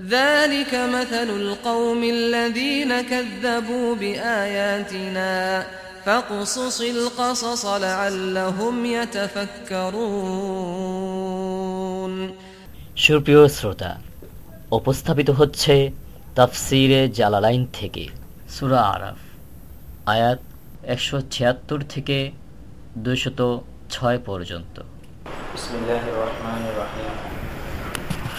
ذلك مثل القوم الذين كذبوا بآياتنا فاقصص القصص لعلهم يتفكرون সুপ্রিয় শ্রোতা উপস্থাপিত হচ্ছে তাফসিরে জালালাইন থেকে সুরা আরাফ আয়াত একশো ছিয়াত্তর থেকে দুশত ছয় পর্যন্ত بسم الله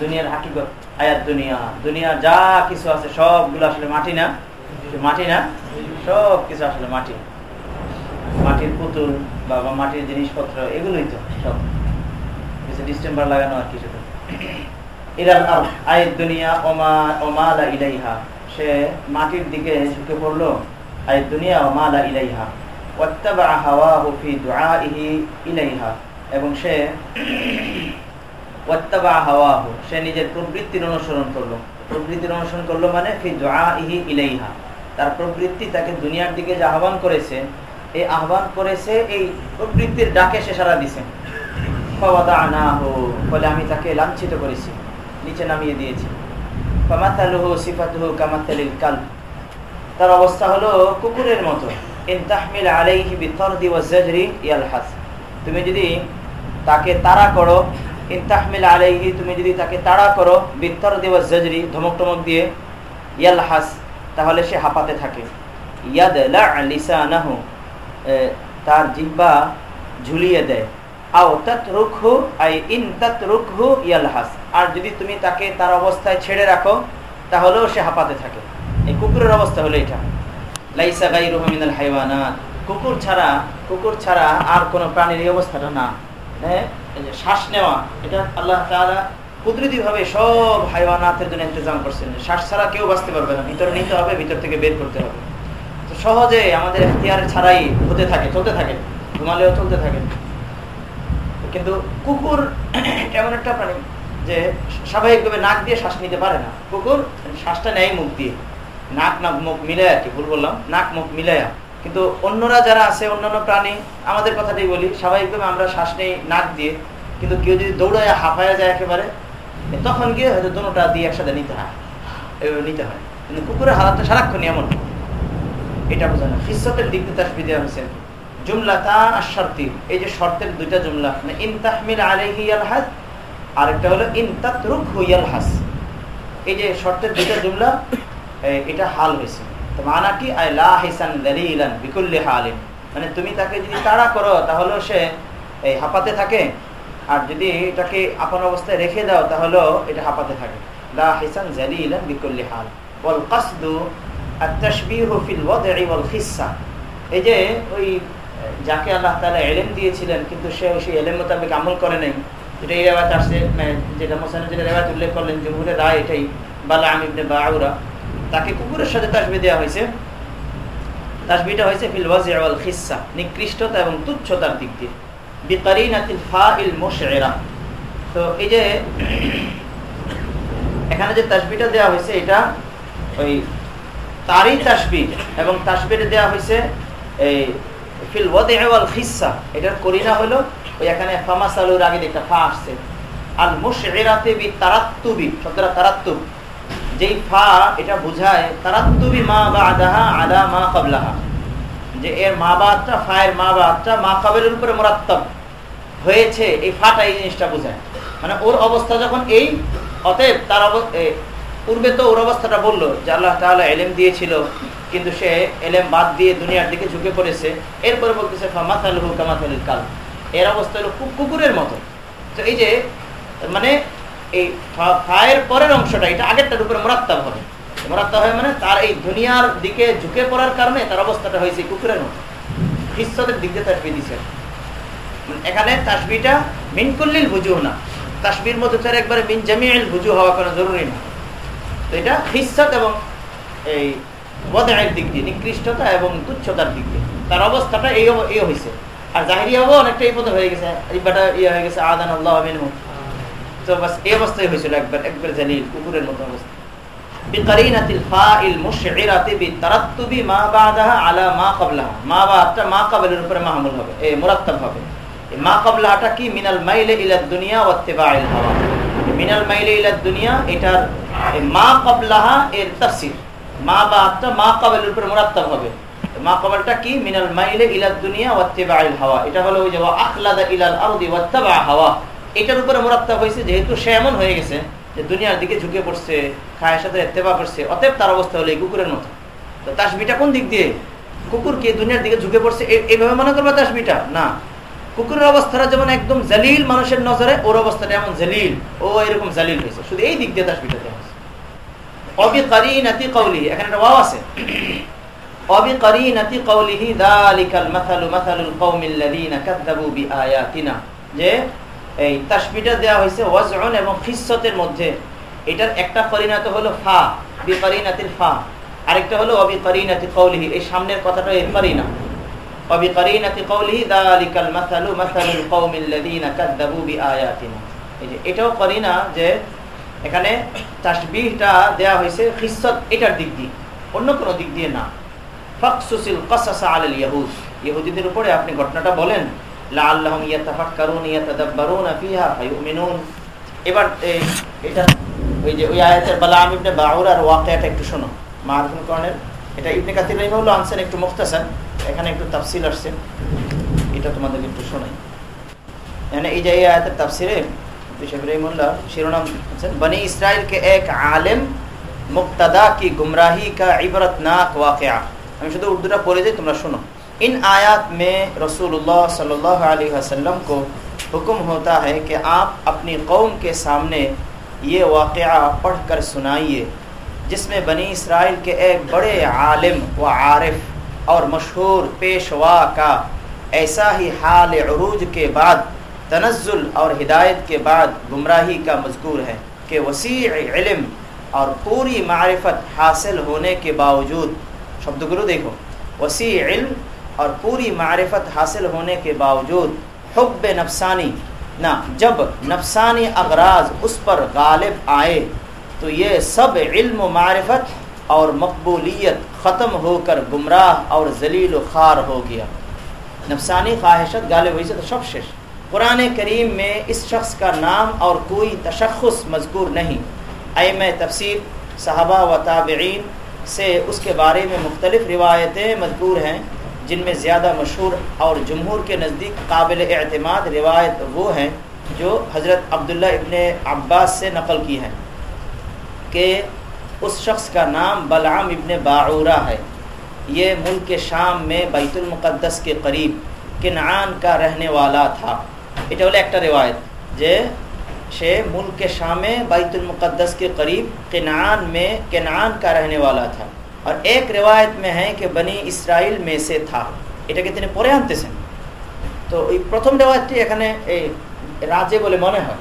দুনিয়ার হাকিগত আয়াত দুনিয়া। দুনিয়া যা কিছু আছে, সবগুলো আসলে মাটি না? মাটি না? সব কিছু আসলে মাটি। মাটির পুতুল বা মাটির জিনিসপত্র, এগুলোই তো সব। কিছু ডিস্টেম্বার লাগানো আর কিছু তো। ইরাল আয়াত দুনিয়া, ওমা, ওমালা ইলাইহা। সে মাটির দিকে ঝুঁকে পড়ল আয়াত দুনিয়া, ওমালা ইলাইহা। ওয়াত্তাবা হাওয়াহু ফি দুআইহি ইলাইহা। এবং সে ওয়াত্তাবা হাওয়াহু, সে নিজের প্রবৃত্তির অনুসরণ করল। প্রবৃত্তির অনুসরণ করল মানে ফি তার প্রবৃত্তি তাকে দুনিয়ার দিকে যে আহ্বান করেছে, এই আহ্বান করেছে, এই প্রবৃত্তির ডাকে সে সারা দিছে। ফলে আমি তাকে লাঞ্ছিত করেছি, নিচে নামিয়ে দিয়েছি। ফামাতালুহু সিফাতুহু কামাতালিল কালব। তার অবস্থা হলো কুকুরের মতো। আলাইহি বিতরদি ওয়া ইয়ালহাস। তুমি যদি তাকে তাড়া করো ইন তাহমিল আলাইহি, তুমি যদি তাকে তাড়া করো, বিত্তর ওয়া জাজরি ধমক টমক দিয়ে ইয়ালহাস, তাহলে সে হাঁপাতে থাকে। ইয়াদ লিসানাহু তার জিহ্বা ঝুলিয়ে দেয়। আও তাতরুকহু, আই ইন তাতরুকহু ইয়ালহাস। আর যদি তুমি তাকে তার অবস্থায় ছেড়ে রাখো, তাহলেও সে হাঁপাতে থাকে। এই কুকুরের অবস্থা হলো এটা। লাইসা গাইরুহু মিনাল হাইওয়ানাত। কুকুর ছাড়া কুকুর ছাড়া আর কোনো প্রাণীর এই অবস্থাটা না। হ্যাঁ? শ্বাস নেওয়া, এটা আল্লাহ তাআলা কুদরতি ভাবে সব হাইওয়ানাতের জন্য ইন্তজাম করছেন। শ্বাস ছাড়া কেউ বাঁচতে পারবে না। ভিতরে নিতে হবে, ভিতর থেকে বের করতে হবে। তো সহজে আমাদের এখতিয়ার ছাড়াই হতে থাকে, চলতে থাকে, ঘুমালেও চলতে থাকে। কিন্তু কুকুর এমন একটা প্রাণী যে স্বাভাবিকভাবে নাক দিয়ে শ্বাস নিতে পারে না। কুকুর শ্বাসটা নেয় মুখ দিয়ে। নাক নাক, মুখ মিলায় আর কি ভুল বললাম? নাক, মুখ মিলায়া। কিন্তু অন্যরা যারা আছে, অন্যান্য প্রাণী, আমাদের কথাটাই বলি, স্বাভাবিকভাবে আমরা শ্বাস নেই নাক দিয়ে, কিন্তু কেউ যদি দৌড়ায়, হাঁপায়া যায় একেবারে তখন গিয়ে হয়তো দুটা দিয়ে একসাথে নিতে হয় নিতে হয়। কিন্তু কুকুরের হালাতটা সারাক্ষণ এমন। এটা বোঝা না। ফিসতের দিক দিয়ে তাসবি দেওয়া জুমলা তা আর শর্তি এই যে শর্তের দুইটা জুমলা মানে ইন তাহমিল আলাইহি ইয়ালহাস, আরেকটা হলো ইন তাতরুকহু ইয়ালহাস। এই যে শর্তের দুইটা জুমলা এটা হাল হয়েছে। মানা মানে তুমি তাকে যদি তাড়া করো, তাহলেও সে এই হাঁপাতে থাকে। আর যদি এটাকে আপন অবস্থায় রেখে দাও, তাহলেও এটা হাঁপাতে থাকে। যে ওই, যাকে আল্লাহ দিয়েছিলেন, কিন্তু সে করে নাই। এটা আসছে যেটা রেওয়ায়াত উল্লেখ করলেন, জমহুরের রায় এটাই। বালাম ইবনে বাউরা। তাকে কুকুরের সাথে তাসবি দেওয়া হয়েছে। তাসবিটা হয়েছে ফিল ওয়াজি ওয়াল খিসসা, নিকৃষ্টতা এবং তুচ্ছতার দিক দিয়ে। বিকারিনাতিল ফাইল মুশইরা। তো এই যে এখানে যে তাসবিটা দেওয়া হয়েছে, এটা ওই তারই তাসবি এবং তাসবিটা দেওয়া হয়েছে এই ফিল ওয়াল খিসসা। এটার করিনা হলো ওই এখানে ফামাসালুর আগে একটা ফা আসছে। আল মুশইরাতে বি তারাত্তুবি, শব্দটা তারাত্তুব। যেই ফা এটা বোঝায়, তারাত্তুবি মা বা আদাহা আদা মা কাবলাহা যে এর মা বাদটা, ফায়ের মা বাদটা, মা কাবেলের উপরে মোরাত্তব হয়েছে, এই ফাটা এই জিনিসটা বোঝায়। মানে ওর অবস্থা যখন এই, অতএব তার পূর্বে তো ওর অবস্থাটা বলল যে আল্লাহ তাহলে এলেম দিয়েছিল, কিন্তু সে এলেম বাদ দিয়ে দুনিয়ার দিকে ঝুঁকে পড়েছে। এরপরে বলতেছে ফামাতালহু কামাতালিল কাল এর অবস্থা হলো কুকুরের মতো। তো এই যে মানে এই ফায়ের পরের অংশটা, এটা আগেরটার উপরে মোরাত্তাব হবে। মোরাত্তাব হবে মানে তার এই দুনিয়ার দিকে ঝুঁকে পড়ার কারণে তার অবস্থাটা হয়েছে কুকুরের মতো। খ্রিস্টদের দিক দিয়ে তাসবি দিছে। মানে এখানে তাসবিটা মিনকুল্লিল বুঝু না। তাসবির মধ্যে তার একবারে মিন জামিল বুঝু হওয়া কোনো জরুরি না। তো এটা খ্রিস্টাত এবং এই বদায়ের দিক দিয়ে, নিকৃষ্টতা এবং তুচ্ছতার দিক দিয়ে। তার অবস্থাটা এই এই হয়েছে আর জাহিরি অনেকটা এই পথে হয়ে গেছে। রিবাটা ইয়ে হয়ে গেছে, আদান আল্লাহ মিনহু। তো বাস এই অবস্থায় হয়েছিল একবার একবার জানি কুকুরের মতো অবস্থা। হবে দুনিয়া হাওয়া। এটা হলো ওই আখলাদা হাওয়া। এটার উপরে মুরাত্তাব হয়েছে যেহেতু সে এমন হয়ে গেছে যে দুনিয়ার দিকে ঝুঁকে পড়ছে, খায়ের সাথে এত্তেবা করছে, অতএব তার অবস্থা হলো এই কুকুরের মতো। তো তাসবিটা কোন দিক দিয়ে? কুকুরকে দুনিয়ার দিকে ঝুঁকে পড়ছে? এইভাবে মনে করবে তাসবিটা না। কুকুরের অবস্থাটা যেমন একদম জালিল মানুষের নজরে, ওর অবস্থাটা এমন জালিল, ও এরকম জালিল হয়েছে। শুধু এই দিক দিয়ে তাসবিটা দেওয়া হয়েছে। অবি কারি নাতি কৌলি এখানে একটা ওয়াও আছে। অবি কারি নাতি কৌলিহি দালিকাল মাথালু মাথালুল কৌমিল্লাযীনা কাযযাবু বিআয়াতিনা। যে এই তাসবিটা দেওয়া হয়েছে ওয়াজন এবং খিসতের মধ্যে। এটার একটা পরিণত হলো ফা বিপরিণাতির ফা। আরেকটা হলো অবিপরিণাতি কৌলিহি এই সামনের কথাটা এর পরিণা অবিপরিণাতি কৌলিহি দালিকাল মাসালু মাসালুল কৌমিল্লাযীনা কাযযাবু বিআয়াতিনা। এই যে এটাও করিনা যে এখানে তাসবিহটা দেওয়া হয়েছে খিসত এটার দিক দিয়ে, অন্য কোনো দিক দিয়ে না। ফাকসুসিল কাসাসা আলাল ইয়াহুদ। ইহুদিদের উপরে আপনি ঘটনাটা বলেন লাআল্লাহুম ইয়াতাফাক্কারুন ইয়াতাদাব্বারুনা ফিহা ফায়ুমিনুন। এবার এটা, ওই যে ওই আয়াতের বালাম ইবনে বাউরার ওয়াকিয়াটা একটু শোনো মারফুল করণের। এটা ইবনে কাতির রাহিমাহুল্লাহ আনছেন একটু মুখতাসার, এখানে একটু তাফসিল আসছে। এটা তোমাদেরকে একটু শোনাই। মানে এই যে এই আয়াতের তাফসিরে বিশেষ রহিমুল্লাহ শিরোনাম আছেন বনি ইসরাইল কে এক আলেম মুক্তাদা কি গুমরাহি কা ইবরতনাক ওয়াকিয়া? আমি শুধু উর্দুটা পড়ে যাই, তোমরা শোনো। ان آیات میں رسول اللہ صلی اللہ علیہ وسلم کو حکم ہوتا ہے کہ آپ اپنی قوم کے سامنے یہ واقعہ پڑھ کر سنائیے، جس میں بنی اسرائیل کے ایک بڑے عالم و عارف اور مشہور پیشوا کا ایسا ہی حال عروج کے بعد، تنزل اور ہدایت کے بعد گمراہی کا مذکور ہے کہ وسیع علم اور پوری معرفت حاصل ہونے کے باوجود، شبد گرو دیکھو، وسیع علم اور پوری معرفت حاصل ہونے کے باوجود حب نفسانی، نہ، جب نفسانی اغراض اس پر غالب آئے، تو یہ سب علم و معرفت اور مقبولیت ختم ہو کر گمراہ اور ذلیل و خوار ہو گیا۔ نفسانی خواہشت غالب ہوئی سے تشخص۔ قرآن کریم میں اس شخص کا نام اور کوئی تشخص مذکور نہیں۔ ایم تفسیر، صحابہ و تابعین سے اس کے بارے میں مختلف روایتیں مذکور ہیں۔ جن میں زیادہ مشہور اور جمہور کے نزدیک قابل اعتماد روایت وہ ہیں جو حضرت عبداللہ ابن عباس سے نقل کی ہیں کہ اس شخص کا نام بلعام ابن باعورہ ہے۔ یہ ملک کے شام میں بیت المقدس کے قریب کنعان کا رہنے والا تھا۔ এটা ایکٹر روایت جے شے ملک شام میں بیت المقدس کے قریب کنعان میں کنعان کا رہنے والا تھا۔ আর এক রেওয়ায়ত মে হ্যাঁ কে বনি ইসরায়েল মে সে থা এটাকে তিনি পরে আনতেছেন? তো ওই প্রথম রেওয়ায়তটি এখানে এই রাজে বলে মনে হয়।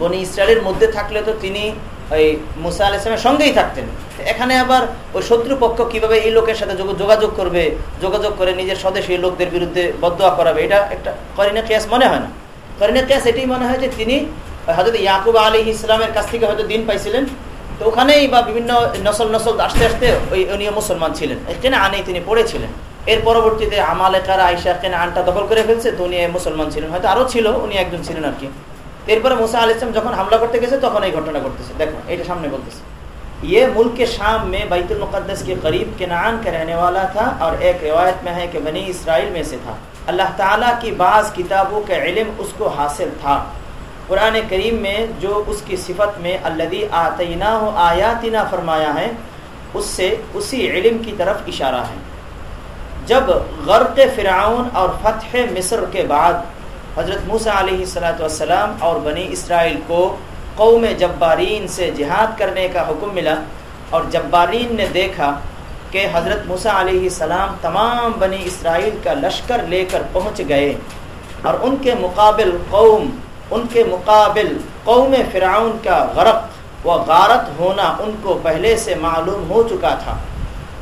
বনি ইসরায়েলের মধ্যে থাকলে তো তিনি ওই মুসা আল ইসলামের সঙ্গেই থাকতেন। এখানে আবার ওই শত্রুপক্ষ কীভাবে এই লোকের সাথে যোগাযোগ করবে, যোগাযোগ করে নিজের স্বদেশী লোকদের বিরুদ্ধে বদয়া করাবে, এটা একটা করিনা কেয়াস মনে হয় না। করিনা কেয়াস এটাই মনে হয় যে তিনি হয়তো ইয়াকুব আলী ইসলামের কাছ থেকে হয়তো দিন পাইছিলেন। তো ওখানেই বা বিভিন্ন নসল নসল আসতে আসতে ওই উনিও মুসলমান ছিলেন কেনা আনেই তিনি পড়েছিলেন এর পরবর্তীতে আমালেকারা আইসা কেনা আনটা দখল করে ফেলছে তো উনি মুসলমান ছিলেন হয়তো আরও ছিল উনি একজন ছিলেন আর কি এরপরে মুসা আল ইসলাম যখন হামলা করতে গেছে তখন এই ঘটনা ঘটতেছে দেখো এটা সামনে বলতেছে ये मुल्क के शाम में बैतुलमक़दस के करीब किनान का रहने वाला था और एक रिवायत में है कि बनी इसराइल में से था अल्लाह ताला की बाज़ किताबों का इल्म उसको हासिल था قرآن کریم میں جو اس کی صفت میں الدی آتینہ و آیاتینہ فرمایا ہے، اس سے اسی علم کی طرف اشارہ ہے۔ جب غرق فرعون اور فتح مصر کے بعد حضرت موسیٰ علیہ صلاۃ والسلام اور بنی اسرائیل کو قوم جبارین سے جہاد کرنے کا حکم ملا اور جبارین نے دیکھا کہ حضرت موسیٰ علیہ السلام تمام بنی اسرائیل کا لشکر لے کر پہنچ گئے اور ان کے مقابل قوم उनके मुकाबिल कौम फ़िरौन का गरक व गारत होना उनको पहले से मालूम हो चुका था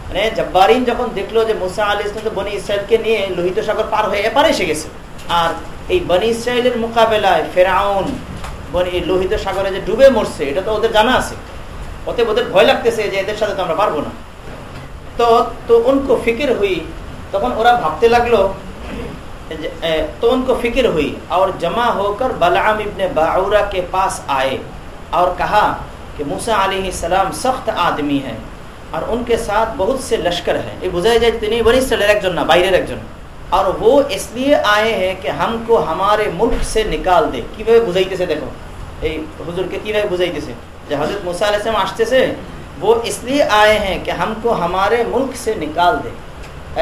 মানে জব্বারিন যখন দেখলো যে মুসা আলী ইসলাম তো বনি ইসরায়েলকে নিয়ে লোহিত সাগর পার হয়ে এপারে এসে গেছে আর এই বনি ইসরায়েলের মোকাবেলায় ফেরাউন বনি লোহিত সাগরে যে ডুবে মরছে এটা তো ওদের জানা আছে ওতে ওদের ভয় লাগতেছে যে এদের সাথে তো আমরা পারবো না তো তো উনকো ফিকির হুই তখন ওরা ভাবতে লাগলো تو ان کو فکر ہوئی اور جمع ہو کر بلعام ابن باعورہ کے پاس آئے اور کہا کہ موسا علیہ السلام سخت آدمی ہیں اور ان کے ساتھ بہت سے لشکر ہیں۔ یہ بزے جتنی بڑی سڑے رکھ باہر رکھ اور وہ اس لیے آئے ہیں کہ ہم کو ہمارے ملک سے نکال دے۔ کی بھائی بزائیتے سے دیکھو۔ اے حضور کے کی وہ بزائیتے سے؟ جو حضرت موسیٰ علیہ السلام آشتے سے، وہ اس لیے آئے ہیں کہ ہم کو ہمارے ملک سے نکال دے۔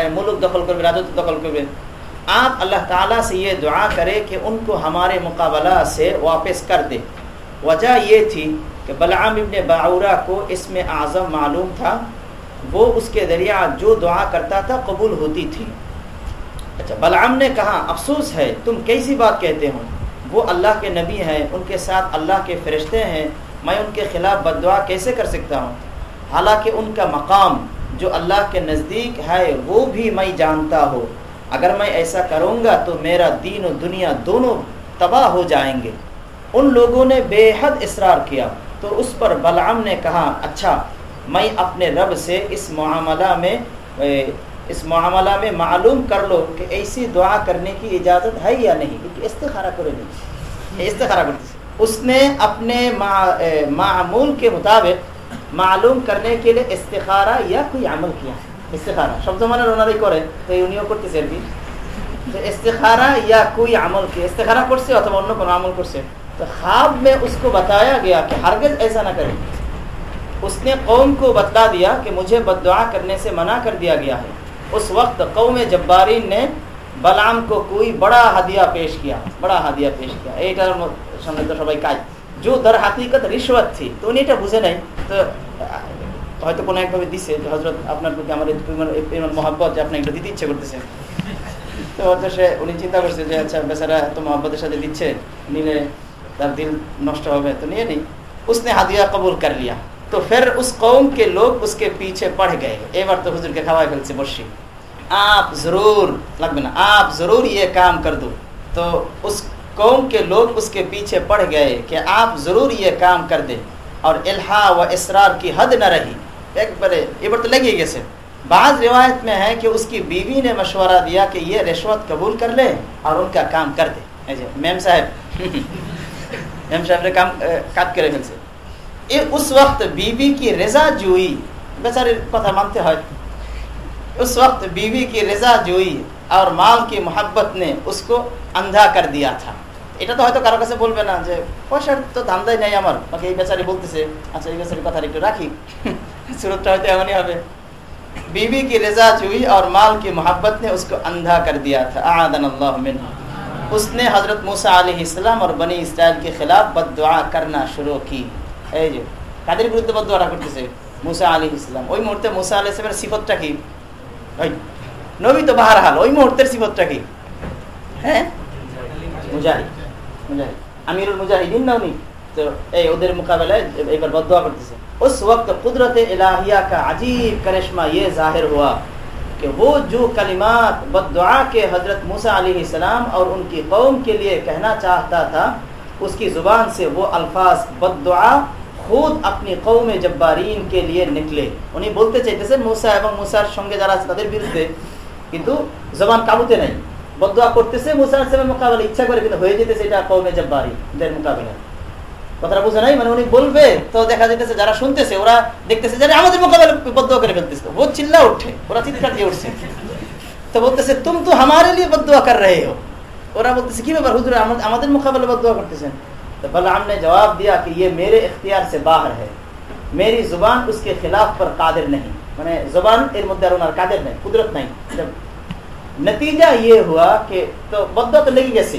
اے، ملک دخل کر دخل کر۔ آپ اللہ تعالیٰ سے یہ دعا کرے کہ ان کو ہمارے مقابلہ سے واپس کر دے۔ وجہ یہ تھی کہ بلعام ابن باورا کو اس میں اعظم معلوم تھا۔ وہ اس کے ذریعہ جو دعا کرتا تھا قبول ہوتی تھی۔ اچھا بلعام نے کہا، افسوس ہے، تم کیسی بات کہتے ہو؟ وہ اللہ کے نبی ہیں، ان کے ساتھ اللہ کے فرشتے ہیں، میں ان کے خلاف بد دعا کیسے کر سکتا ہوں؟ حالانکہ ان کا مقام جو اللہ کے نزدیک ہے، وہ بھی میں جانتا ہوں۔ اگر میں ایسا کروں گا تو میرا دین و دنیا دونوں تباہ ہو جائیں گے۔ ان لوگوں نے بے حد اصرار کیا، تو اس پر بلعم نے کہا اچھا میں اپنے رب سے اس معاملہ میں اس معاملہ میں معلوم کر لو کہ ایسی دعا کرنے کی اجازت ہے یا نہیں۔ کیونکہ استخارہ کرو نہیں۔ استخارہ کرو اس نے اپنے معمول کے مطابق معلوم کرنے کے لیے استخارہ یا کوئی عمل کیا۔ ہے ইস্তেখারা। শব্দ মানে ওনারাই করে উনিও করতেছে আর কি। استخارہ یا کوئی عمل کی استخارہ سے خواب میں اس کو بتایا گیا کہ ہرگز ایسا نہ کرے اس نے قوم کو بتلا دیا کہ مجھے بد دعا کرنے سے منع کر دیا گیا ہے। اس وقت قوم جبارین نے بلام کو کوئی بڑا ہدیہ پیش کیا، بڑا ہدیہ پیش کیا۔ এইটার সামনে তো সবাই কাজ যে দর হাকিকত রিশওয়াত থি তো উনি এটা বুঝে নাই তো হয়তো কোনো একভাবে দিছে যে হজরত আপনার প্রতি আমার পরিমাণ মহাব্বত যে আপনাকে দিতে ইচ্ছে করতেছে। তো হয়তো সে উনি চিন্তা করছে যে، আচ্ছা، বেচারা এত মহাব্বতের সাথে দিচ্ছে، নিলে তার দিল নষ্ট হবে। তো নিয়ে নেই। উসনে হাদিয়া قبول کر لیا تو پھر اس قوم کے لوگ اس کے پیچھے پڑھ گئے ایک بار تو حضور کے کھوائے پھیلتے برشی آپ ضرور لگبنا آپ ضرور یہ کام کر دو تو اس قوم کے لوگ اس کے پیچھے پڑھ گئے کہ آپ ضرور یہ کام کر دیں اور الہا و اسرار کی حد نہ رہی ایک ایبر تو لگی گیسے بعض روایت میں ہے کہ اس کی بیوی نے مشورہ دیا کہ یہ رشوت قبول کر لے اور ان کا کام کر دے۔ ہاں جی، میم صاحب۔ میم صاحب نے کام کاٹ کرے مل سے۔ یہ اس وقت بیوی کی رضا جوئی۔ بیچارے پتہ مانتے ہیں اس وقت بیوی کی رضا جوئی اور مال کی محبت نے اس کو اندھا کر دیا تھا۔ یہ এটা তো হয়তো কারো কাছে বলবে না যে পয়সার তো ধান্দাই নাই আমার বাকি এই বেচারি বলতেছে আচ্ছা এই বেচারির কথা একটু رکھی۔ সুরতটা হয়তো এমনই হবে बीवी की रजा जुई और माल की मोहब्बत ने उसको अंधा कर दिया था आदन अल्लाह मिन उसने हजरत मूसा अलैहिस्सलाम और बनी इसराइल के खिलाफ बददुआ करना शुरू की এই যে কাদের বিরুদ্ধে বদুয়াটা করতেছে মুসা আলী ইসলাম ওই মুহূর্তে মুসা আলী ইসলামের সিফতটা কি ওই নবী তো বাহার হাল ওই মুহূর্তের সিফতটা কি হ্যাঁ মুজাহিদ মুজাহিদ আমিরুল মুজাহিদিন না উনি তো এই ওদের মোকাবেলায় এবার বদুয়া করতেছে اس وقت قدرت الہیہ کا عجیب کرشمہ یہ ظاہر ہوا کہ وہ جو کلمات بد دعا کے حضرت موسا علیہ السلام اور ان کی قوم کے لیے کہنا چاہتا تھا، اس کی زبان سے وہ الفاظ بد دعا خود اپنی قوم جبارین کے لیے نکلے۔ انہیں বলতে চাইতেছে موسا এবং মুসার সঙ্গে যারা আছে তাদের বিরুদ্ধে কিন্তু জবান কাবুতে নাই বদুয়া করতেছে মুসার সালামের মোকাবেলা ইচ্ছা করে কিন্তু হয়ে যেতেছে এটা কৌমে জব্বারি মুকাবেলা কথাটা বুঝে নাই মানে উনি বলবে তো দেখা যেতেছে যারা শুনতেছে ওরা দেখতেছে যারা আমাদের মোকাবেলা বদ্ধ করে ফেলতেছে ও চিল্লা উঠে ওরা চিৎকার দিয়ে উঠছে তো বলতেছে তুম তো আমারে লিয়ে বদ্ধ কর রে হো ওরা বলতেছে কি ব্যাপার হুজুর আমাদের মোকাবেলা বদ্ধ করতেছেন তো বলে আমনে জবাব দিয়া কি এ মেরে اختیار سے باہر ہے میری زبان اس کے خلاف پر قادر نہیں মানে زبان এর মধ্যে আর ওনার কাদের নাই কুদরত নাই নতিজা ইয়ে হুয়া কে তো বদ্ধ তো লেগে গেছে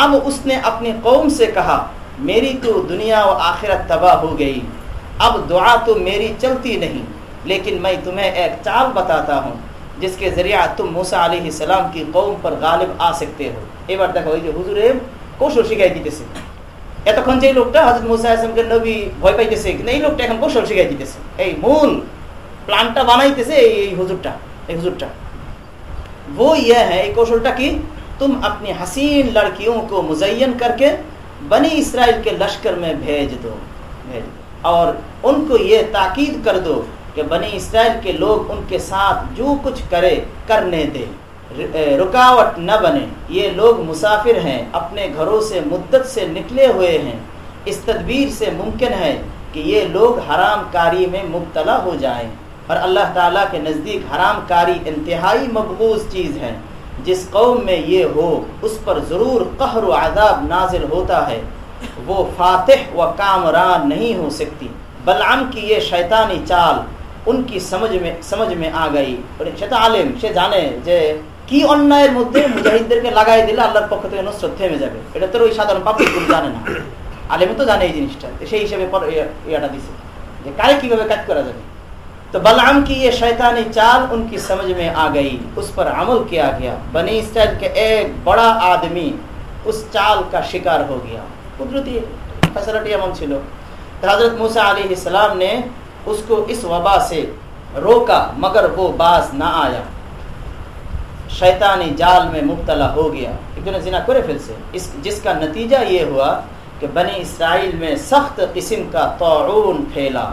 اب اس نے اپنی قوم سے کہا، میری تو دنیا و آخرت تباہ ہو گئی. اب دعا تو میری چلتی نہیں، لیکن میں تمہیں ایک چال بتاتا ہوں، جس کے ذریعہ تم موسا علیہ السلام کی قوم پر غالب آ سکتے ہو. এবার بار دیکھو যে হুজুরে কৌশল শিখাই দিতেছে এতক্ষণ যে وہ یہ ہے کوشل کی تم اپنی حسین لڑکیوں کو مزین کر کے بنی اسرائیل کے لشکر میں بھیج دو، بھیج اور ان کو یہ تاکید کر دو کہ بنی اسرائیل کے لوگ ان کے ساتھ جو کچھ کرے، کرنے دیں۔ رکاوٹ نہ بنے۔ یہ لوگ مسافر ہیں، اپنے گھروں سے مدت سے نکلے ہوئے ہیں۔ اس تدبیر سے ممکن ہے کہ یہ لوگ حرام کاری میں مبتلا ہو جائیں۔ اور اللہ تعالیٰ کے نزدیک حرام کاری انتہائی مقبوض چیز ہے۔ جس قوم میں یہ ہو، اس پر ضرور قہر و عذاب نازل ہوتا ہے۔ وہ فاتح و کامران نہیں ہو سکتی۔ بلعم کی یہ شیطانی چال ان کی سمجھ میں سمجھ میں آ گئی۔ সেটা আলেম সে জানে যে কি অন্যায়ের মধ্যে মুজাহিদদেরকে লাগাই দিলে আল্লাহর পক্ষ থেকে নসরত থেমে যাবে এটা তো ওই সাধারণ পাবলিক জানে না আলেমে তো জানে এই জিনিসটা সেই হিসেবে ইয়াটা দিছে যে কারে কীভাবে কাজ করা যাবে تو بلعم کی یہ شیطانی چال ان کی سمجھ میں آ گئی، اس پر عمل کیا گیا۔ بنی اسرائیل کے ایک بڑا آدمی اس چال کا شکار ہو گیا۔ قدرتی فیسلٹی عمل چلو تو حضرت موسیٰ علیہ السلام نے اس کو اس وبا سے روکا، مگر وہ باز نہ آیا۔ شیطانی جال میں مبتلا ہو گیا۔ ابن زنا کرے پھر سے۔ اس، جس کا نتیجہ یہ ہوا کہ بنی اسرائیل میں سخت قسم کا تعاون پھیلا۔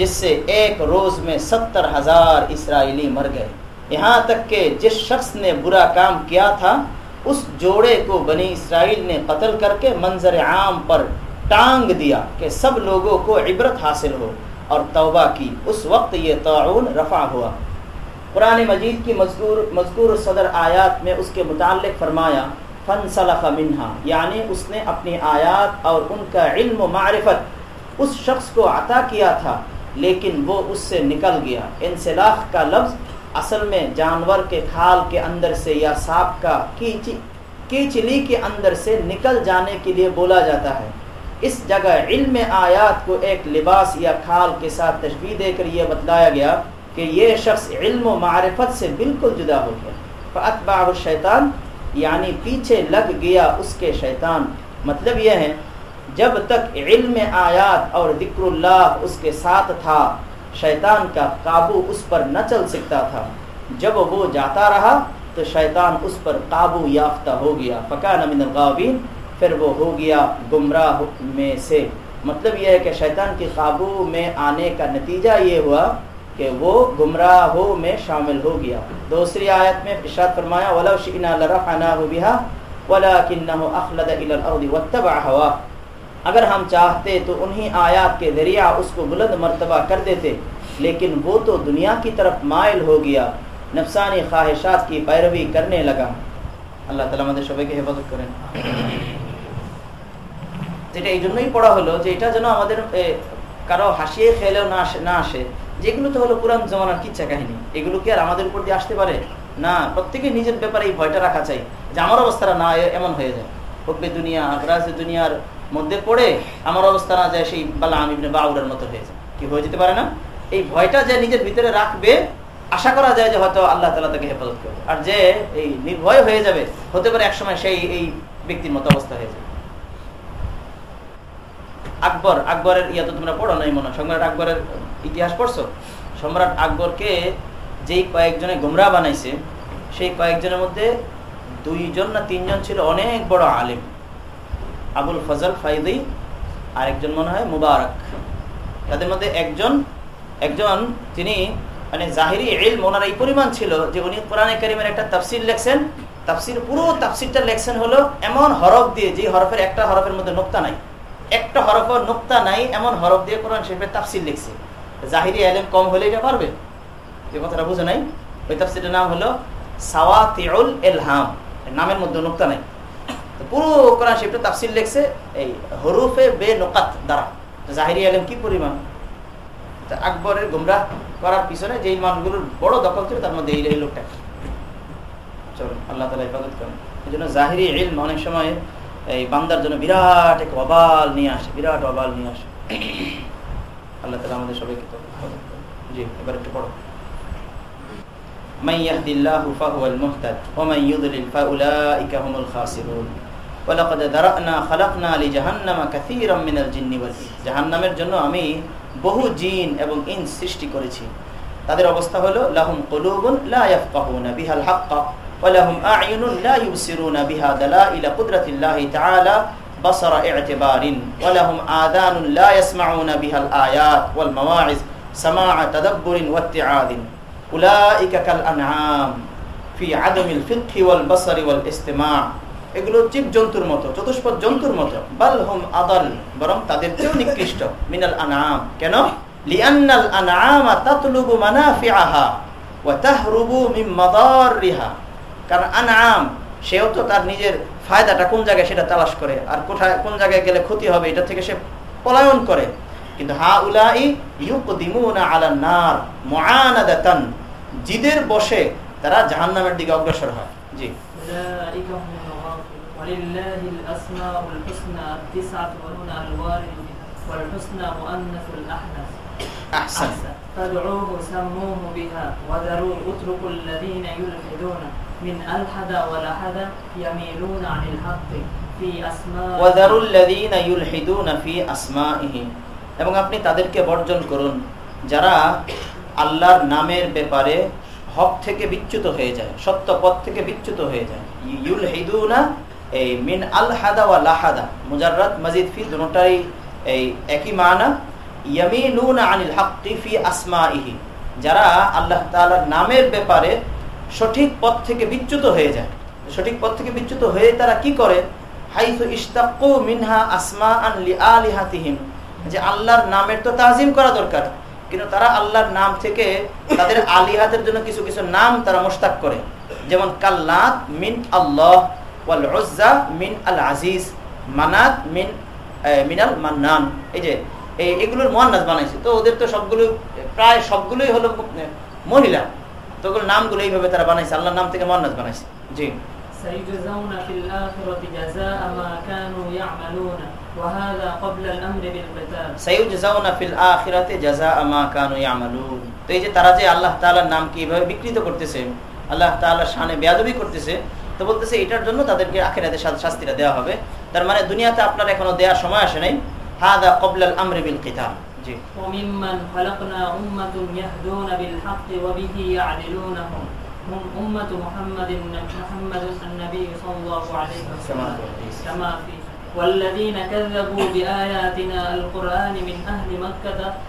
جس سے ایک روز میں ستر ہزار اسرائیلی مر گئے۔ یہاں تک کہ جس شخص نے برا کام کیا تھا، اس جوڑے کو بنی اسرائیل نے قتل کر کے منظر عام پر ٹانگ دیا کہ سب لوگوں کو عبرت حاصل ہو اور توبہ کی۔ اس وقت یہ تعاون رفع ہوا۔ قرآن مجید کی مذکور مذکور صدر آیات میں اس کے متعلق فرمایا فن صلاح منہا یعنی اس نے اپنی آیات اور ان کا علم و معرفت اس شخص کو عطا کیا تھا۔ لیکن وہ اس سے نکل گیا۔ انسلاخ کا لفظ اصل میں جانور کے کھال کے اندر سے یا سانپ کا کیچی کیچلی کے اندر سے نکل جانے کے لیے بولا جاتا ہے۔ اس جگہ علم آیات کو ایک لباس یا کھال کے ساتھ تشبیح دے کر یہ بتلایا گیا کہ یہ شخص علم و معرفت سے بالکل جدا ہو گیا۔ فعت شیطان یعنی پیچھے لگ گیا اس کے شیطان۔ مطلب یہ ہے جب تک علم آیات اور ذکر اللہ اس کے ساتھ تھا، شیطان کا قابو اس پر نہ چل سکتا تھا۔ جب وہ جاتا رہا تو شیطان اس پر قابو یافتہ ہو گیا۔ فکان من الغابین پھر وہ ہو گیا گمراہ میں سے۔ مطلب یہ ہے کہ شیطان کے قابو میں آنے کا نتیجہ یہ ہوا کہ وہ گمراہ ہو میں شامل ہو گیا۔ دوسری آیت میں ارشاد فرمایا، وَلَوْ شِئِنَا لَرَحَنَاهُ بِهَا، وَلَكِنَّهُ أَخْلَدَ إِلَى الْأَرْضِ وَاتَّبَعَ هَوَاهُ۔ अगर हम चाहते तो उन्हीं आयात के जरिया उसको बुलंद मरतबा कर देते लेकिन वो तो दुनिया की तरफ माइल हो गया नफसानी ख्वाहिशात की पैरवी करने लगा আল্লাহ তালা আমাদের সবাইকে হেফাজত করেন যেটা এই জন্যই পড়া হলো যে এটা যেন আমাদের কারো হাসিয়ে খেলেও না আসে না আসে যেগুলো তো হলো পুরান জমানার কিচ্ছা কাহিনী এগুলো কি আর আমাদের উপর দিয়ে আসতে পারে না প্রত্যেকে নিজের ব্যাপারে এই ভয়টা রাখা চাই যে আমার অবস্থাটা না এমন হয়ে যায় হকবে দুনিয়া আগ্রাজ দুনিয়ার মধ্যে পড়ে আমার অবস্থা না যায়, সেই বালা আমি বাউরের মতো হয়ে যায়। কি হয়ে যেতে পারে না? এই ভয়টা যে নিজের ভিতরে রাখবে, আশা করা যায় যে হয়তো আল্লাহ তালা তাকে হেফাজত করবে। আর যে এই নির্ভয় হয়ে যাবে, হতে পারে একসময় সেই, এই ব্যক্তির মতো অবস্থা হয়ে যাবে। আকবর, আকবরের, ইয়া তো তোমরা পড়ো নাই মনে সম্রাট আকবরের ইতিহাস পড়ছো? সম্রাট আকবরকে যেই কয়েকজনে গুমরা বানাইছে, সেই কয়েকজনের মধ্যে দুইজন না তিনজন ছিল অনেক বড় আলেম। আবুল ফজল ফাইদি আর একজন মনে হয় মুবারক। তাদের মধ্যে একজন একজন তিনি মানে জাহিরি এল ওনার এই পরিমাণ ছিল যে উনি কোরআনে করিমের একটা তফসিল লেখছেন। তাফসির, পুরো তাফসিরটা লেখছেন হলো এমন হরফ দিয়ে যে হরফের একটা হরফের মধ্যে নোক্তা নাই। একটা হরফের নোক্তা নাই, এমন হরফ দিয়ে কোরআন শরীফের তাফসির লিখছে। জাহিরি আলেম কম হলে এটা পারবে? যে কথাটা বুঝে নাই? ওই তাফসিরটার নাম হলো সাওয়া সাওয়াতিউল এলহাম নামের মধ্যে নোক্তা নাই। পুরো কোরআন শরীফটা তাফসির লিখছে এই হরুফে বে নোকাত দ্বারা জাহিরি আলেম কি পরিমাণ আকবরের গুমরাহ করার পিছনে যে মানুষগুলোর বড় দখল ছিল তার মধ্যে এই লোকটা চলুন আল্লাহ তালা ইবাদত করেন এই জন্য জাহিরি ইলম অনেক সময় এই বান্দার জন্য বিরাট এক অবাল নিয়ে আসে বিরাট অবাল নিয়ে আসে আল্লাহ তালা আমাদের সবাইকে তো জি এবার একটু পড়ো من يهد الله فهو المهتد ومن يضلل فأولئك هم الخاسرون ولقد ذرأنا خلقنا لجهنم كثيرا من الجن والإنس জাহান্নামের জন্য আমি বহু জিন এবং ইন সৃষ্টি করেছি তাদের অবস্থা হলো লাহুম কুলুবুন লা ইয়াফকাহুনা বিহাল হাক্কা ولهم أعين لا يبصرون بها دلائل قدرة الله تعالى بصر اعتبار ولهم آذان لا يسمعون بها الآيات والمواعظ سماع تدبر واتعاذ أولئك كالأنعام في عدم الفقه والبصر والاستماع এগুলো জীব জন্তুর মতো, চতুষ্পদ জন্তুর মতো। বাল হোম আদল, বরং তাদের চেয়েও নিকৃষ্ট। মিনাল আনাম। কেন? লিয়ান্নাল তাতলুবু কারণ আনাম, সেও তো তার নিজের ফায়দাটা কোন জায়গায় সেটা তালাশ করে, আর কোথায়, কোন জায়গায় গেলে ক্ষতি হবে এটা থেকে সে পলায়ন করে। কিন্তু হা উলাই ইউকদিমুনা আলা নার মুআনাদাতান। জিদের বসে তারা জাহান্নামের দিকে অগ্রসর হয়। জি। ولله الأسماء الحسنى التسعة وهنا الوارد والحسنى مؤنث الأحنف আহসান فادعوه سموه بها وذروا اتركوا الذين يلحدون من ألحد ولحد يميلون عن الحق في أسماء ওয়াদারুল লাযীনা ইউলহিদুনা ফি আসমাইহি এবং আপনি তাদেরকে বর্জন করুন যারা আল্লাহর নামের ব্যাপারে হক থেকে বিচ্যুত হয়ে যায় সত্য পথ থেকে বিচ্যুত হয়ে যায় ইউলহিদুনা এই মিন আল হাদা ওয়া লাহাদা মুজাররাদ, মাজিদ ফি দুটোটাই এই একই মানা। ইয়ামিনুনা আনিল হাক্কি ফি আসমাইহি। যারা আল্লাহ তাআলার নামের ব্যাপারে সঠিক পথ থেকে বিচ্যুত হয়ে যায়। সঠিক পথ থেকে বিচ্যুত হয়ে তারা কি করে? হাইথু ইশতাক্কু মিনহা আসমা আন লিআলিহাতিহিম যে আল্লাহর নামের তো তাজিম করা দরকার। কিন্তু তারা আল্লাহর নাম থেকে তাদের আলিহাতের জন্য কিছু কিছু নাম তারা মোশতাক করে। যেমন কাল্লাত মিন আল্লাহ। মিন আল আজিজ মানাত মিন মিনাল মান্নান। এই যে এগুলোর মোয়ান্নাজ বানাইছে। তো ওদের তো সবগুলো প্রায় সবগুলোই হলো মহিলা। তো নামগুলো এইভাবে তারা বানাইছে আল্লাহর নাম থেকে মোয়ান্নাজ বানাইছে। জি। তারা যে আল্লাহ নাম কীভাবে বিকৃত করতেছে আল্লাহ তাল্লাহ শানে বেয়াদবি করতেছে তো বলতেছে এটার জন্য তাদেরকে আখিরাতে শা- শাস্তিটা দেওয়া হবে তার মানে দুনিয়াতে আপনার এখনো দেওয়ার সময় আসে নাই হাদা ক্বাবলাল আমরি বিল কিতাল জি وممن خلقنا أمة يهدون بالحق وبه يعدلونهم هم أمة محمد محمد النبي صلى الله عليه كما وسلم في الحديث. كما في والذين كذبوا بآياتنا القرآن من أهل مكة سنستدرجهم نأخذهم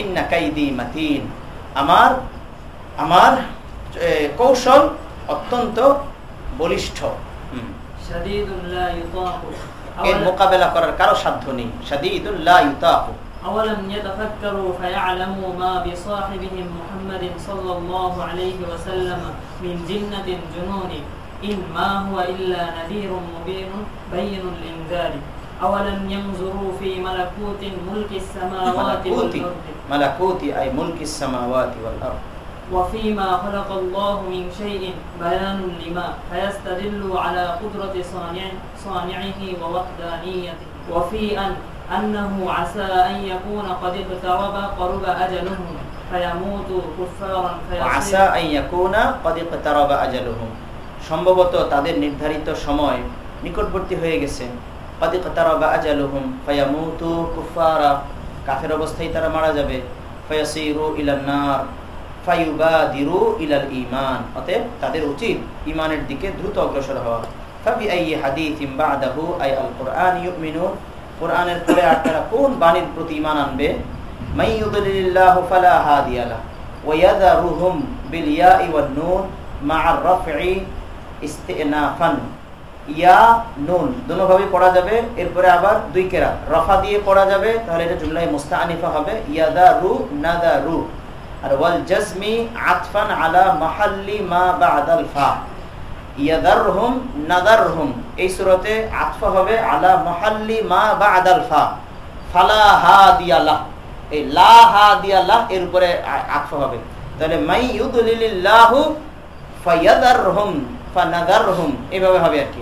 ইন্না কাইদি মাতিন আমার আমার এ, কৌশল অত্যন্ত বলিষ্ঠ হুম। شديد لا يطاق এর أولم, মোকাবেলা করার কারো সাধ্য নেই শাদীদুল্লাহ ইউতাকু أولم يتفكروا فيعلموا ما بصاحبهم محمد صلى الله عليه وسلم من جنة جنون إن ما هو إلا نذير مبين بين الإنذار أولم ينظروا في ملكوت ملك السماوات মালাকুতি والأرض মালাকুতি আই মুলকি সামাওয়াতি ওয়াল আরদ وفيما خلق الله من شيء بيان لما فيستدل على قدرة صانع صانعه ووحدانيته وفي أن أنه عسى أن يكون قد اقترب قرب أجلهم فيموتوا كفارا আশা فيصير আন ইয়াকুনা ক্বাদ ইকতারাবা আজালুহুম সম্ভবত তাদের নির্ধারিত সময় নিকটবর্তী হয়ে গেছে কাফের অবস্থায় তারা মারা যাবে। ইলাল ইমান অতএব তাদের উচিত ইমানের দিকে দ্রুত অগ্রসর হওয়া। কোরআনের পরে তারা কোন বাণীর প্রতি ইমান আনবে? মাইয়ুদলিল্লাহু ফালা হাদিয়ালা ওয়ায়াযারুহুম বিল ইয়াই ওয়ান নুন মা'আর রাফ'i ইস্তিনাফান। ইয়া, নুন, দুনোভাবে পড়া যাবে, এরপরে আবার দুই কেরা। রফা দিয়ে পড়া যাবে, তাহলে এটা জুমলায় মুস্তাআনিফা হবে। ইয়াদা রু নাদা রু আর ওয়াল জাজমি, আতফান আলা মাহাল্লি মা বাদাল ফা। ইয়াদারহুম, নাদারহুম। এই সূরাতে আতফা হবে আলা মাহাল্লি মা বাদাল ফা। ফালা হা হাদিয়ালাহ এই লা হা হাদিয়ালাহ এর উপরে আতফা হবে। তাহলে মাই ইউদলিল্লাহু ফায়াদারহুম, ফানাদারহুম। এইভাবে হবে আর কি।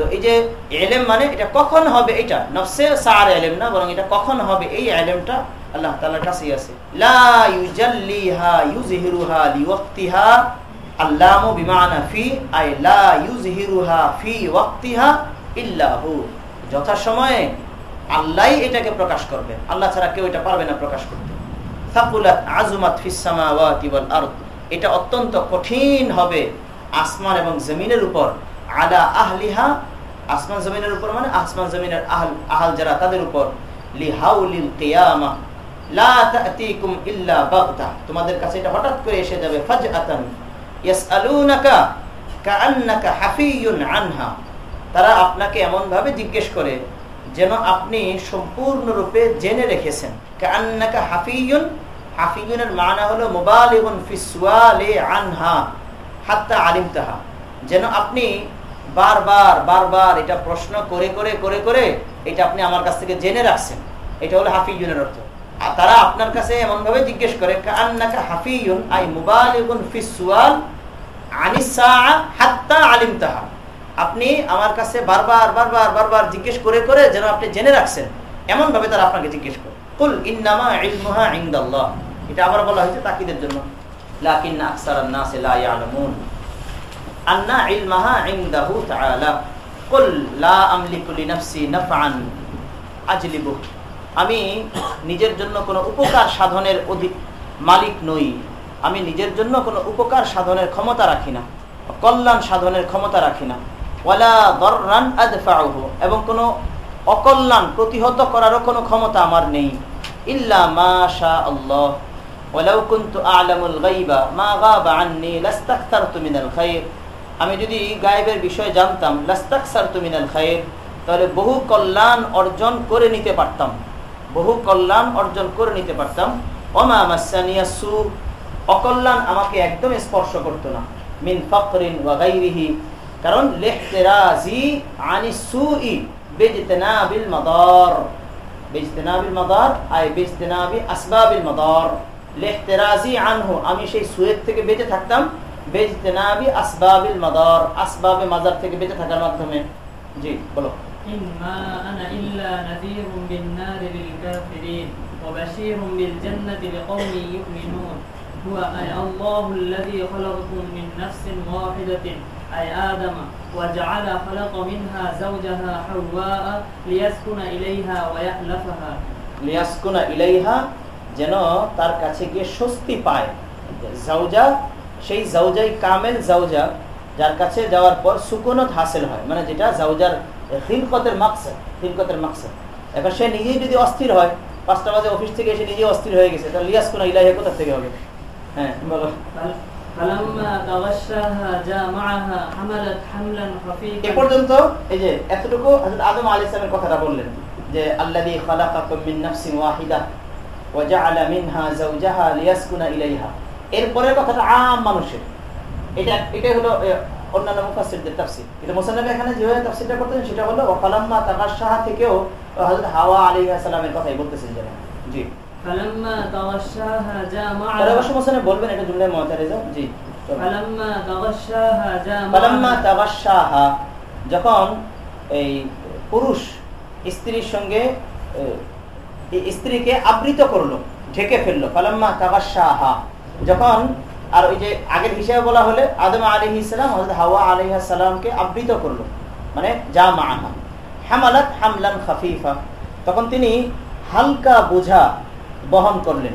তো এই যে এলেম মানে এটা কখন হবে এটা? নফসে সার এলেম না, বরং এটা কখন হবে? এই এলেমটা আল্লাহ তাআলার কাছেই আছে। এটাকে প্রকাশ করবে। আল্লাহ ছাড়া কেউ এটা পারবে না প্রকাশ করতে। আজমাত এটা অত্যন্ত কঠিন হবে আসমান এবং জমিনের উপর। আলা আহলিহা আসমান জমিনের উপর মানে আসমান জমিনের আহল, আহাল যারা তাদের উপর। লিহাউলিল কিয়ামা তোমাদের কাছে এটা হঠাৎ করে এসে যাবে তারা আপনাকে এমন ভাবে জিজ্ঞেস করে, যেন আপনি সম্পূর্ণরূপে জেনে রেখেছেন। কাআন্নাকা হাফিয়ুন, হাফিয়ুনের মানা হলো সুআলি আনহা, হাত্তা আলিমতাহা। যেন আপনি বারবার বারবার এটা প্রশ্ন করে করে করে করে এটা আপনি আমার কাছ থেকে জেনে রাখছেন। এটা হলো হাফিজুনের অর্থ। আর তারা আপনার কাছে এমন ভাবে জিজ্ঞেস করে আপনি আমার কাছে বারবার বারবার বারবার জিজ্ঞেস করে করে যেন আপনি জেনে রাখছেন। এমন ভাবে তারা আপনাকে জিজ্ঞেস করে। কুল ইন্নামা ইলমুহা ইনদাল্লাহ। এটা আবার বলা হয়েছে তাকিদের জন্য। লাকিন্না আকসারান আন্না ইলমাহা ইনদাহু তাআলা। কুল লা আমলিকু লিনাফসি নাফআন আজলিবু। আমি নিজের জন্য কোনো উপকার সাধনের অধিক মালিক নই। আমি নিজের জন্য কোনো উপকার সাধনের ক্ষমতা রাখি না। কল্যাণ সাধনের ক্ষমতা রাখি না। ওয়ালা দররান আদফাউহু। এবং কোনো অকল্যাণ প্রতিহত করারও কোনো ক্ষমতা আমার নেই। ইল্লা মা শা আল্লাহ। ওয়ালাউ কুনতু আ'লামুল গায়বা। মা গাবা আন্নি লাস্তাকতারতু মিনাল খায়র। আমি যদি গায়েবের বিষয় জানতাম, লাস্তাকসারতু মিনাল খায়র, তাহলে বহু কল্যাণ অর্জন করে নিতে পারতাম। বহু কল্যাণ অর্জন করে নিতে পারতাম। অমা মাসানিয়া সু অকল্যাণ আমাকে একদম স্পর্শ করতো না। মিন ফকরিন ওয়াগাইরিহি কারণ লেহতেরাজি আনি সুই, বেজতেনাবিল মাদার। বেজতেনাবিল মাদার, আই বেজতেনাবি আসবাবিল মাদার। লেহতেরাজি আনহু, আমি সেই সুয়ের থেকে বেঁচে থাকতাম। বেজতেনাবি আসবাবিল মাদার আসবাবে মাজার থেকে বেঁচে থাকার মাধ্যমে জি বলো إنما أنا إلا نذير بالنار للكافرين وبشير بالجنة لقوم يؤمنون هو أي الله الذي خلقكم من نفس واحدة أي آدم وجعل خلق منها زوجها حواء ليسكن إليها ويألفها লিয়াসকুনা ইলাইহা যেন তার কাছে গিয়ে স্বস্তি পায় জাউজা সেই জাউজাই কামেল জাউজা যার কাছে যাওয়ার পর সুকনত হাসিল হয়। মানে যেটা জাউজার হিলকতের মাকসাদ হিলকতের মাকসাদ। এখন সে নিজেই যদি অস্থির হয় পাঁচটা বাজে অফিস থেকে এসে নিজেই অস্থির হয়ে গেছে তাহলে লিয়াস কোনো ইলাহিয়া কোথার থেকে হবে? হ্যাঁ বলো। এ এরপরের কথাটা আম মানুষের। এটা এটা হলো অন্যান্য মুফাসিরদের তাফসির। কিন্তু মোসান্নাফ এখানে যেভাবে তাফসিরটা করতেন সেটা হলো ওকালাম্মা তাকার সাহা থেকেও হজরত হাওয়া আলী সালামের কথাই বলতেছেন যেন জি। বলবেন এটা জুমলায় মহাতারেজা জি যখন এই পুরুষ স্ত্রীর সঙ্গে স্ত্রীকে আবৃত করল ঢেকে ফেলল ফালাম্মা তাবাসাহা যখন, আর ওই যে আগের হিসাবে বলা হলে আদম আলী ইসলাম হাওয়া আলাইহিস সালামকে আবৃত করল। মানে যা মাআহা হামালাত হামলান খাফিফা। তখন তিনি হালকা বোঝা বহন করলেন।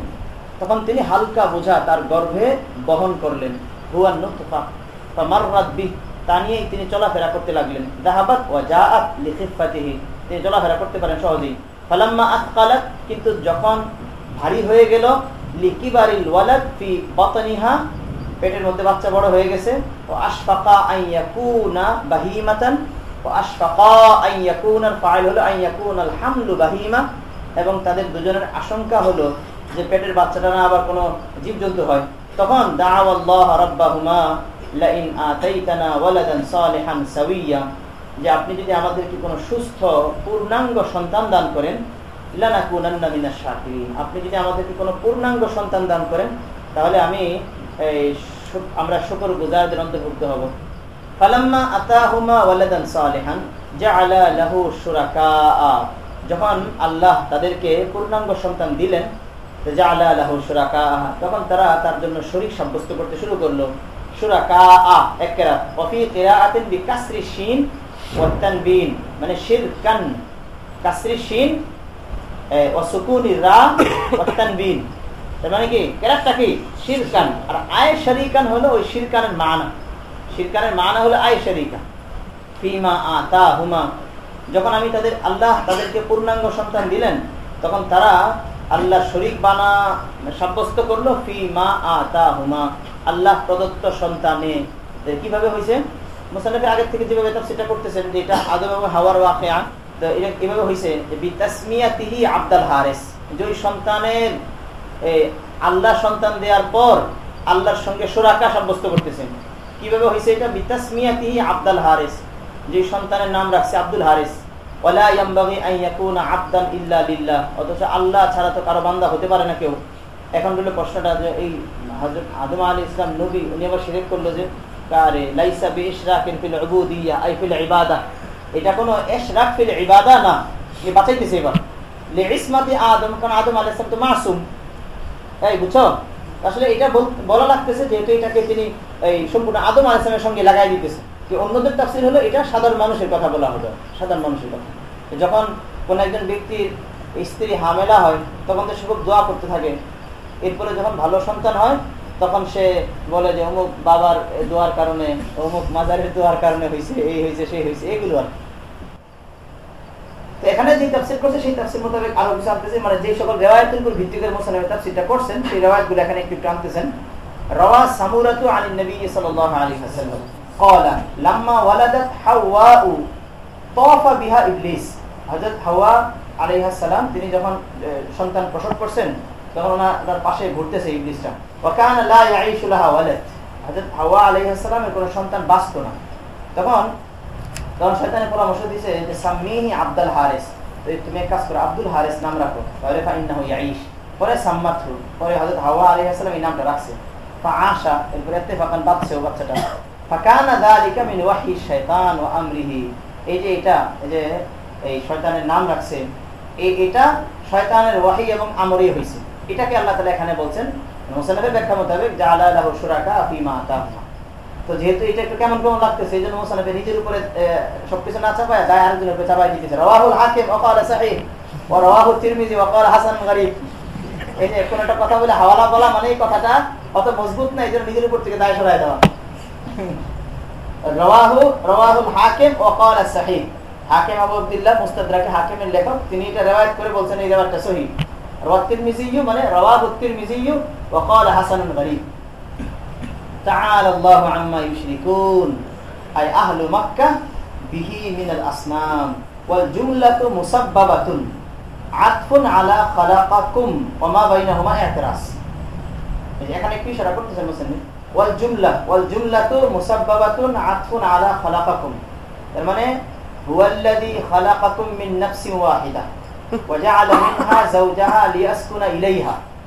তখন তিনি হালকা বোঝা তার গর্ভে বহন করলেন। হুয়ান নুতফা। তা নিয়েই তিনি চলাফেরা করতে লাগলেন। দাহাবাত ওয়া জাআত লিখিফাতিহি। তিনি চলাফেরা করতে পারেন সহজেই। ফালাম্মা আথকালাত কিন্তু যখন ভারী হয়ে গেল লিকিবারিল পেটের মধ্যে বাচ্চা বড় হয়ে গেছে। ও আশফাকা হামলু বাহিমা। এবং তাদের দুজনের আশঙ্কা হলো যে পেটের বাচ্চাটা না আবার কোনো জীবজন্তু হয়। তখন যে আপনি যদি আমাদেরকে কোনো সুস্থ, পূর্ণাঙ্গ সন্তান দান করেন আপনি যদি আমাদেরকে কোনো পূর্ণাঙ্গ সন্তান দান করেন, তাহলে আমি আমরা শুকর গুজারদের অন্তর্ভুক্ত হব। ফালাম্মা আতাহুমা যখন আল্লাহ তাদেরকে পূর্ণাঙ্গ সন্তান দিলেন তখন তারা তার জন্য শরীর সাব্যস্ত করতে শুরু করল। ওয়া মানে মানে যখন আমি তাদের, আল্লাহ তাদেরকে পূর্ণাঙ্গ সন্তান দিলেন, তখন তারা আল্লাহ শরিক বানা সাব্যস্ত করল, ফিমা আতা হুমা আল্লাহ প্রদত্ত সন্তানে। কীভাবে হয়েছে মুসানফের আগের থেকে যেভাবে সেটা করতেছেন যে এটা আদম এবং হাওয়ার ওয়াকিয়া। তো এভাবে হয়েছে যে বিতাসমিয়াতিহি আব্দাল হারেস। যে সন্তানের আল্লাহ সন্তান দেওয়ার পর আল্লাহর সঙ্গে সাব্যস্ত করতেছেন। কীভাবে হয়েছে এটা? বিতাসমিয়াতিহি আব্দাল হারেস। যে সন্তানের নাম রাখছে আব্দুল হারিস। আল্লাহ ছাড়া তো কারও বান্দা হতে পারে না কেউ। এখন হলো প্রশ্নটা যে এই হযরত আদম আলাইহিস ইসলাম নবী, উনি আবার করল যে, কারে, লাইসা ফিল ইবাদা এটা কোনো ইবাদা না। এ বাঁচাইতেছে এবার। সাধারণ মানুষের কথা যখন কোন একজন ব্যক্তির স্ত্রী হামেলা হয়, তখন তো সে খুব দোয়া করতে থাকে। এরপরে যখন ভালো সন্তান হয়, তখন সে বলে যে, অমুক বাবার দোয়ার কারণে, অমুক মাজারের দোয়ার কারণে হয়েছে এই হয়েছে সেই হয়েছে এগুলো আর। তো এখানে যে তাফসির করছে সেই তাফসির মোতাবেক আরো কিছু আনতেছে মানে যে সকল রেওয়ায়তের উপর ভিত্তি করে মোসানফ তাফসিরটা করছেন সেই রেওয়ায়তগুলো এখানে একটু একটু আনতেছেন রওয়া সামুরাতু আনিন নবী সাল্লাল্লাহু আলাইহি ওয়াসাল্লাম قال لما ولدت حواء طاف بها ابلیس হযরত হাওয়া আলাইহিস সালাম তিনি যখন এ, সন্তান প্রসব করছেন তখন ওনার ওনার পাশে ঘুরতেছে ইবলিসটা ওয়াকানা লা ইয়াঈশু লাহা ওয়ালাদ হযরত হাওয়া আলাইহিস সালামের কোনো সন্তান বাঁচতো না তখন শয়তানের পরামর্শ যে হারিস। তুমি এক কাজ করো, আব্দুল হারিস নাম রাখো। পরে পরে হযরত হাওয়া আলাইহিস সালাম এই নামটা রাখছে। ফাআশা, এরপরে ও বাচ্চাটা। ফাকানা যালিকা মিন ওয়াহি শাইতান ওয়া আমরিহি। এই যে এটা, এই যে এই শয়তানের নাম রাখছে, এই এটা শয়তানের ওয়াহি এবং আমরি হয়েছে এটাকে আল্লাহ তাআলা এখানে বলছেন, মুসান্নাফের ব্যাখ্যা মোতাবেক শুরাকা ফিমা আতাহুমা। তো যেহেতু এটা একটু কেমন কেমন লাগতেছে, এই জন্য মোসানফে নিজের উপরে সবকিছু না চাপায় আরেকজনের উপরে দিতেছে। হাকিম তিরমিজি ওয়াকাল হাসান গরিব। এই যে কোন একটা কথা বলে হাওয়ালা বলা মানে এই কথাটা অত মজবুত না, এই জন্য নিজের উপর থেকে দায় সরাই দেওয়া। তিনি এটা রিওয়ায়াত করে বলছেন, এই রাওয়াত তিরমিজি মানে গরিব। تعالى الله عما يشركون أي أهل مكة به من الأصنام والجملة مسببة عطف على خلقكم وما بينهما اعتراض এই যে এখানে একটু ইশারা করতেছেন মুসলিম ওয়াল জুমলা ওয়াল জুমলাতু মুসাব্বাবাতুন আতফুন আলা খালাকাকুম তার মানে هو الذي خلقكم من نفس واحدة وجعل منها زوجها ليسكن إليها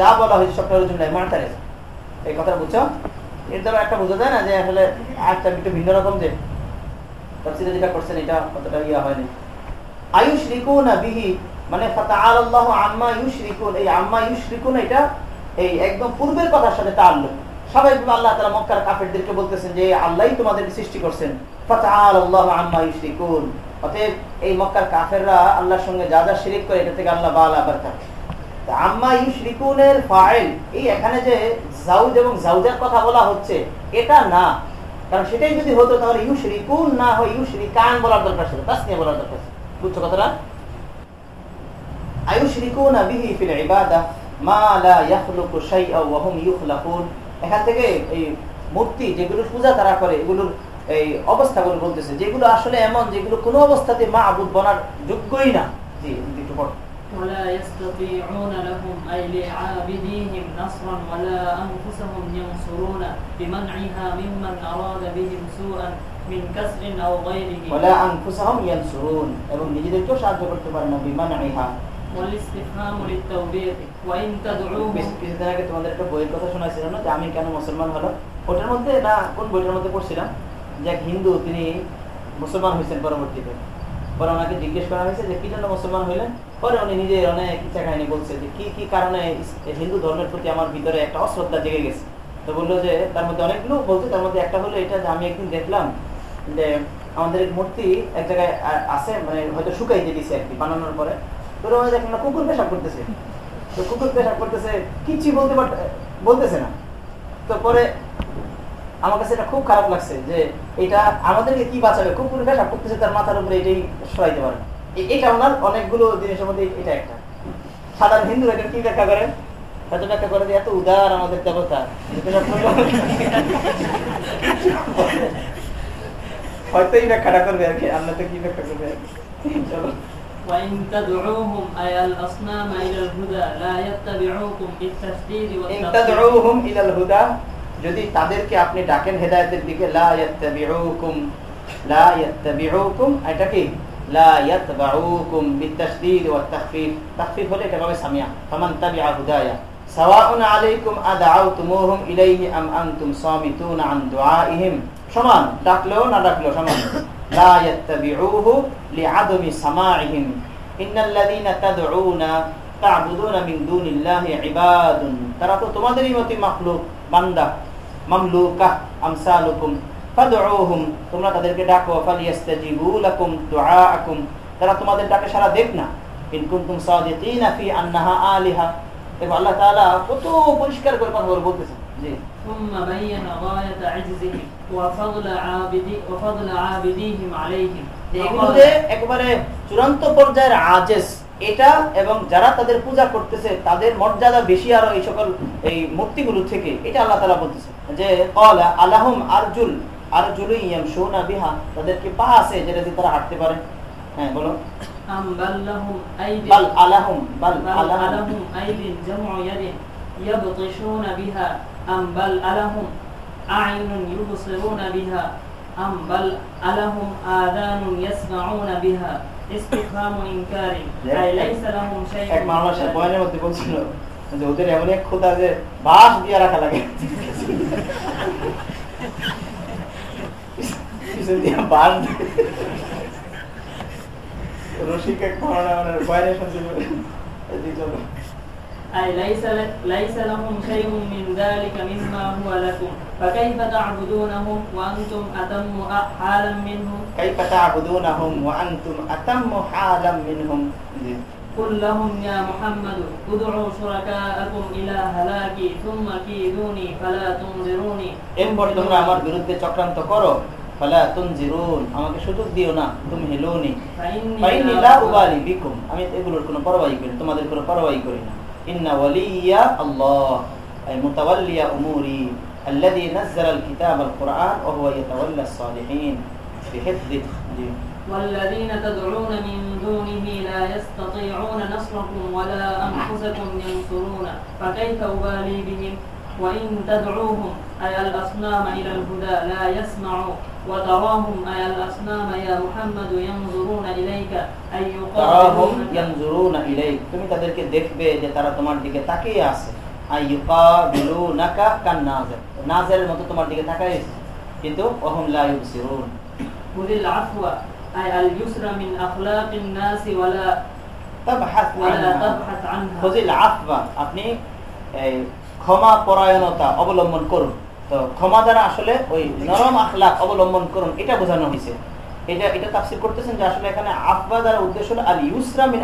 যা বলা হয়েছে এই কথাটা বুঝছ? এর দ্বারা একটা বোঝা যায় না যে আসলে একটু ভিন্ন রকম যে যেটা করছেন, এটা কতটা ইয়া হয়নি। আয়ুশরিকুন বিহি মানে আল্লাহ আম্মা এই আম্মা এটা এই একদম পূর্বের কথার সাথে তাআল্লুক। স্বাভাবিকভাবে আল্লাহ তাআলা মক্কার কাফেরদেরকে বলতেছেন যে আল্লাহই তোমাদেরকে সৃষ্টি করছেন। আল্লাহ অতএব এই মক্কার কাফেররা আল্লাহর সঙ্গে যা যা শিরিক করে এটা থেকে আল্লাহ বালা বারকাত। এখানে মা থেকে এই মূর্তি যেগুলো পূজা তারা করে, এগুলোর এই অবস্থাগুলো বলতেছে, যেগুলো আসলে এমন, যেগুলো কোনো অবস্থাতে মাহবুদ বনার যোগ্যই না। জি, একটু পড়ো। ولا يستطيعون لهم أي لعابديهم نصرا ولا أنفسهم ينصرون بمنعها ممن أراد بهم سوءا من كسر أو غيره ওয়ালা আনফুসাহুম ইয়ানসুরুন এবং নিজেদেরকেও সাহায্য করতে পারে না বিমানইহা والاستفهام للتوبيخ وإن تدعوهم বেশ কিছুদিন আগে তোমাদের একটা বইয়ের কথা শোনাছিলাম না যে আমি কেন মুসলমান হলো ওটার মধ্যে না কোন বইটার মধ্যে পড়ছিলাম যে এক হিন্দু তিনি মুসলমান হয়েছেন পরবর্তীতে পরে ওনাকে জিজ্ঞেস করা হয়েছে যে কি জন্য মুসলমান হইলেন পরে উনি নিজে অনেক ইচ্ছা কাহিনী বলছে যে কি কি কারণে হিন্দু ধর্মের প্রতি আমার ভিতরে একটা অশ্রদ্ধা জেগে গেছে? তো বলল যে তার মধ্যে অনেকগুলো বলছে, তার মধ্যে একটা হলো এটা যে আমি একদিন দেখলাম যে আমাদের মূর্তি এক জায়গায় আছে মানে হয়তো শুকাইতে দিছে আর কি বানানোর পরে। তো দেখলাম না, কুকুর পেশাব করতেছে। তো কুকুর পেশাব করতেছে কিচ্ছু বলতে পার বলতেছে না। তো পরে আমার কাছে এটা খুব খারাপ লাগছে যে এটা আমাদেরকে কি বাঁচাবে? কুকুর পেশাব করতেছে, তার মাথার উপরে এটাই সরাইতে পারে না। এ- এটা ওনার অনেকগুলো জিনিসের মধ্যে এটা একটা সাধারণ হিন্দু এটা কি ব্যাখ্যা করে এত ব্যাখ্যা করে যে এত উদার আমাদের দেবতা যে পেশাব করলে- হয়তো এই ব্যাখ্যাটা করবে আর কি আল্লাহ তো কি ব্যাখ্যা করবে আর কি। চলো وإن تدعوهم أي الأصنام إلى الهدى لا يتبعوكم بالتشديد ইন والتخفيف তাদউহুম ইলাল হুদা যদি তাদেরকে আপনি ডাকেন হেদায়েতের দিকে লা ইয়াত্তাবিউকুম লা ইয়াত্তাবিউকুম এটা কি লা ইয়াতবাউকুম বিতাশদীদ ওয়াত তাখফীফ তাখফীফ হলে এটা হবে সামিয়া ফামান তাবিআ হুদায়া সাওয়াউন আলাইকুম আদআউতুমুহুম ইলাইহি আম আনতুম সামিতুন আন দুআইহিম সমান ডাকলেও না ডাকলেও সমান লা ইয়াত্তাবিউহু লিআদমি সামাইহিম ইন্নাল্লাযীনা তাদউনা তা'বুদুনা মিন দুনিল্লাহি ইবাদুন তারা তো তোমাদেরই মতই মাখলুক বান্দা মামলুকা আমসালুকুম ফাদউহুম তোমরা তাদেরকে ডাকো ফালিয়াস্তাজিবু লাকুম দুআআকুম তারা তোমাদের ডাকে সারা দেখ না ইন কুনতুম সাদিকিনা ফি আন্নাহা আলিহা দেখো আল্লাহ তাআলা কত পরিষ্কার করে কথা বলে বলতেছেন জি ثم بين غاية عجزهم وفضل عابدي وفضل عابديهم عليهم যে এগুলো যে একেবারে চূড়ান্ত পর্যায়ের আজেস এটা এবং যারা তাদের পূজা করতেছে তাদের মর্যাদা বেশি আরো এই সকল এই মূর্তিগুলো থেকে এটা আল্লাহ তালা বলতেছে যে কলা আলাহুম আরজুল আর বিহা তাদেরকে পা আছে যেটা দিয়ে তারা হাঁটতে পারে। হ্যাঁ বলো। ওদের এমন এক খোদা যে বাস দিয়ে রাখা লাগে। পিছন দিয়ে বাঁশ দিয়ে। রসিক এক ঘটনা মানে বয়ানে শুনছিল এদিকে চলো। أي ليس ل- ليس لهم شيء من ذلك مما هو لكم فكيف تعبدونهم وأنتم أتم حالا منهم كيف تعبدونهم وأنتم أتم حالا منهم জি। قل لهم يا محمد ادعوا شركاءكم إلى هلاكي ثم كيدوني فلا تنظروني এরপর তোমরা আমার বিরুদ্ধে চক্রান্ত করো ফালা তুনজিরুন আমাকে সুযোগ দিও না তুমি হেলুনি فإني ফাইনি لا লা উবালি বিকুম আমি এগুলোর কোনো পরোয়াই করি না, তোমাদের কোনো পরোয়াই করি না ইন্না ওয়ালিয়া আল্লাহ আই মুতাওয়াল্লিয়া উমুরি الذي نزل الكتاب القرآن وهو يتولى الصالحين بحفظه জি। والذين تدعون من دونه لا يستطيعون نصركم ولا أنفسكم ينصرون فكيف أبالي بهم وإن تدعوهم أي الأصنام إلى الهدى لا يسمعوا وتراهم أي الأصنام يا محمد ينظرون إليك أي তারাহুম يقابلونك ইয়ানজুরুনা ইলাইক তুমি তাদেরকে দেখবে যে তারা তোমার দিকে তাকিয়ে আছে আই ইউকাবিলুনাকা কান নাজির নাজিরের মতো তোমার দিকে তাকিয়ে আছে কিন্তু ওহুম লা ইউবসিরুন خذ العفو أي اليسر من أخلاق الناس ولا তাবহাস ولا আনহা। تبحث عنها ফজিল আফবা আপনি এই ক্ষমা পরায়ণতা অবলম্বন করুন তো ক্ষমা দ্বারা আসলে ওই নরম আখলাক অবলম্বন করুন, এটা বোঝানো হয়েছে। এটা এটা তাফসির করতেছেন যে আসলে এখানে আফবা দ্বারা উদ্দেশ্য হলো আল ইউসরা মিন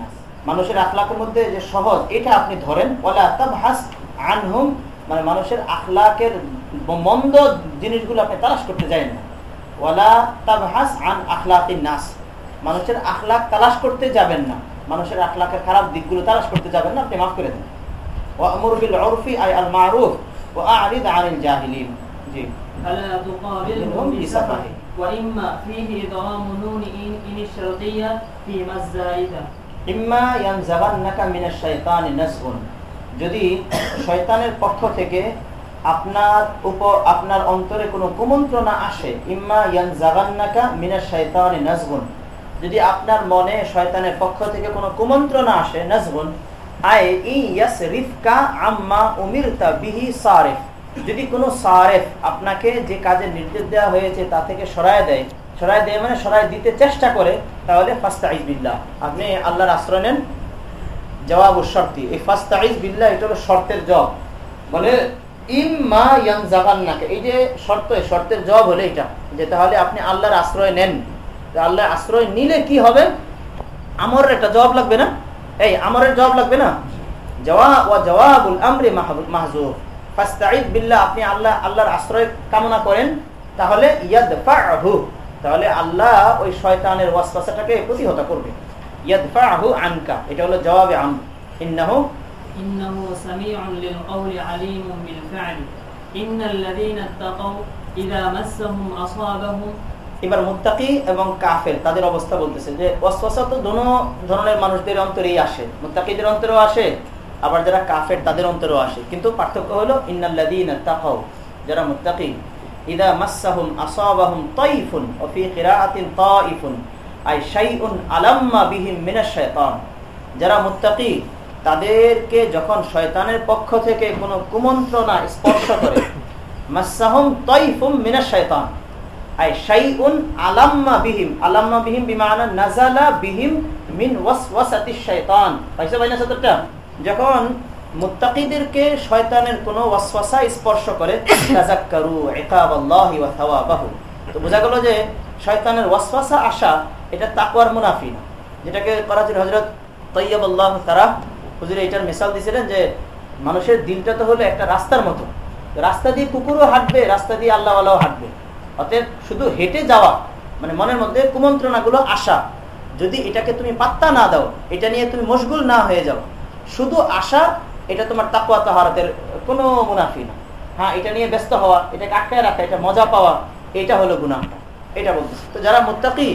নাস। মানুষের আখলাকের মধ্যে যে সহজ, এটা আপনি ধরেন, ওয়ালা তাবহাস আনহুম মানে মানুষের আখলাকের মন্দ জিনিসগুলো আপনি তালাশ করতে যাবেন না। আন নাস। মানুষের আখলাক তালাশ করতে যাবেন না। মানুষের আখলাকের খারাপ দিকগুলো তালাশ করতে যাবেন না, আপনি মাফ করে দেন। উরফি আই আল মারুফ। ওয়া আরিদ আনিল জাহিলিন জি فلا تقابلهم بسفه وإما فيه إدغام نون إن, إن الشرطية فيما الزائدة ইম্মা ইয়ানজাগান্নাকা মিনাশ শাইতানি নাসগুন যদি শয়তানের পক্ষ থেকে আপনার উপর আপনার অন্তরে কোনো কুমন্ত্রণা আসে ইম্মা ইয়ানজাগান্নাকা মিনাশ শাইতানি নাসগুন যদি আপনার মনে শয়তানের পক্ষ থেকে কোনো কুমন্ত্রণা আসে নাজগুন আয় ই ইয়াসরিফকা আম্মা উমিরতা বিহি সারেফ। যদি কোনো সারেফ আপনাকে যে কাজের নির্দেশ দেওয়া হয়েছে তা থেকে সরায় দেয় সরাই দেয় মানে সরাই দিতে চেষ্টা করে, তাহলে ফাস্তাইজ বিল্লাহ। আপনি আল্লাহর আশ্রয় নেন। জবাব শর্তি। এই ফাস্তাইজ বিল্লাহ, এটা হলো শর্তের জব বলে, ইম্মা ইয়ান জাগান্নাকে এই যে শর্ত শর্তের জব হলে এটা, যে তাহলে আপনি আল্লাহর আশ্রয় নেন। আল্লাহর আশ্রয় নিলে কি হবে? আমার একটা জবাব লাগবে না? এই আমার জবাব লাগবে না? জবাব আপনি আল্লাহ, আল্লাহর আশ্রয় কামনা করেন, তাহলে তাহলে আল্লাহ ওই শয়তানের ওয়াসওয়াসাটাকে প্রতিহত করবে। ইয়াদ ফাহু আনকা, এটা হলো জবাবে আম ইন্নাহু? ইন্নাহু সামিউন লিল কওলি আলিমুন বিল ফা'ল ইন্নাল লাযীনা ইত্তাকাউ এবার মুত্তাকি এবং কাফের, তাদের অবস্থা বলতেছে যে ওয়াসওয়াসা তো দোনো ধরনের মানুষদের অন্তরেই আসে। মুত্তাকিদের অন্তরেও আসে, আবার যারা কাফের তাদের অন্তরেও আসে। কিন্তু পার্থক্য হলো, ইন্নাল্লাযীনা তাকাউ, যারা মুত্তাকি। ইদা মাসসাহুম আসাবাহুম তাইফুন, ওয়া ফি কিরাআতিন তাইফুন, আই শাইউন আলাম্মা বিহিম মিনাশ শাইতান। যারা মুত্তাকি, তাদেরকে যখন শয়তানের পক্ষ থেকে কোনো কুমন্ত্রণা স্পর্শ করে মাসসাহুম তাইফুম মিনাশ শাইতান। যখন শয়তানের স্পর্শ করে ওয়া তো বোঝা গেল যে শয়তানের ওয়াসওয়াসা আসা এটা তাকওয়ার মুনাফি না। যেটাকে করাচির তারা এটার মিসাল দিয়েছিলেন যে মানুষের দিলটা তো হলো একটা রাস্তার মতো। রাস্তা দিয়ে কুকুরও হাঁটবে, রাস্তা দিয়ে আল্লাহওয়ালাও হাঁটবে। অতএব শুধু হেঁটে যাওয়া মানে মনের মধ্যে কুমন্ত্রণাগুলো আসা, যদি এটাকে তুমি পাত্তা না দাও, এটা নিয়ে তুমি মশগুল না হয়ে যাও, শুধু আসা, এটা তোমার তাকুয়া তাহারাতের কোনো মুনাফি না। হ্যাঁ এটা নিয়ে ব্যস্ত হওয়া, এটাকে আটকায় রাখা, এটা মজা পাওয়া, এটা হলো গুনাহটা। এটা বলতেছে। তো যারা মুত্তাকি,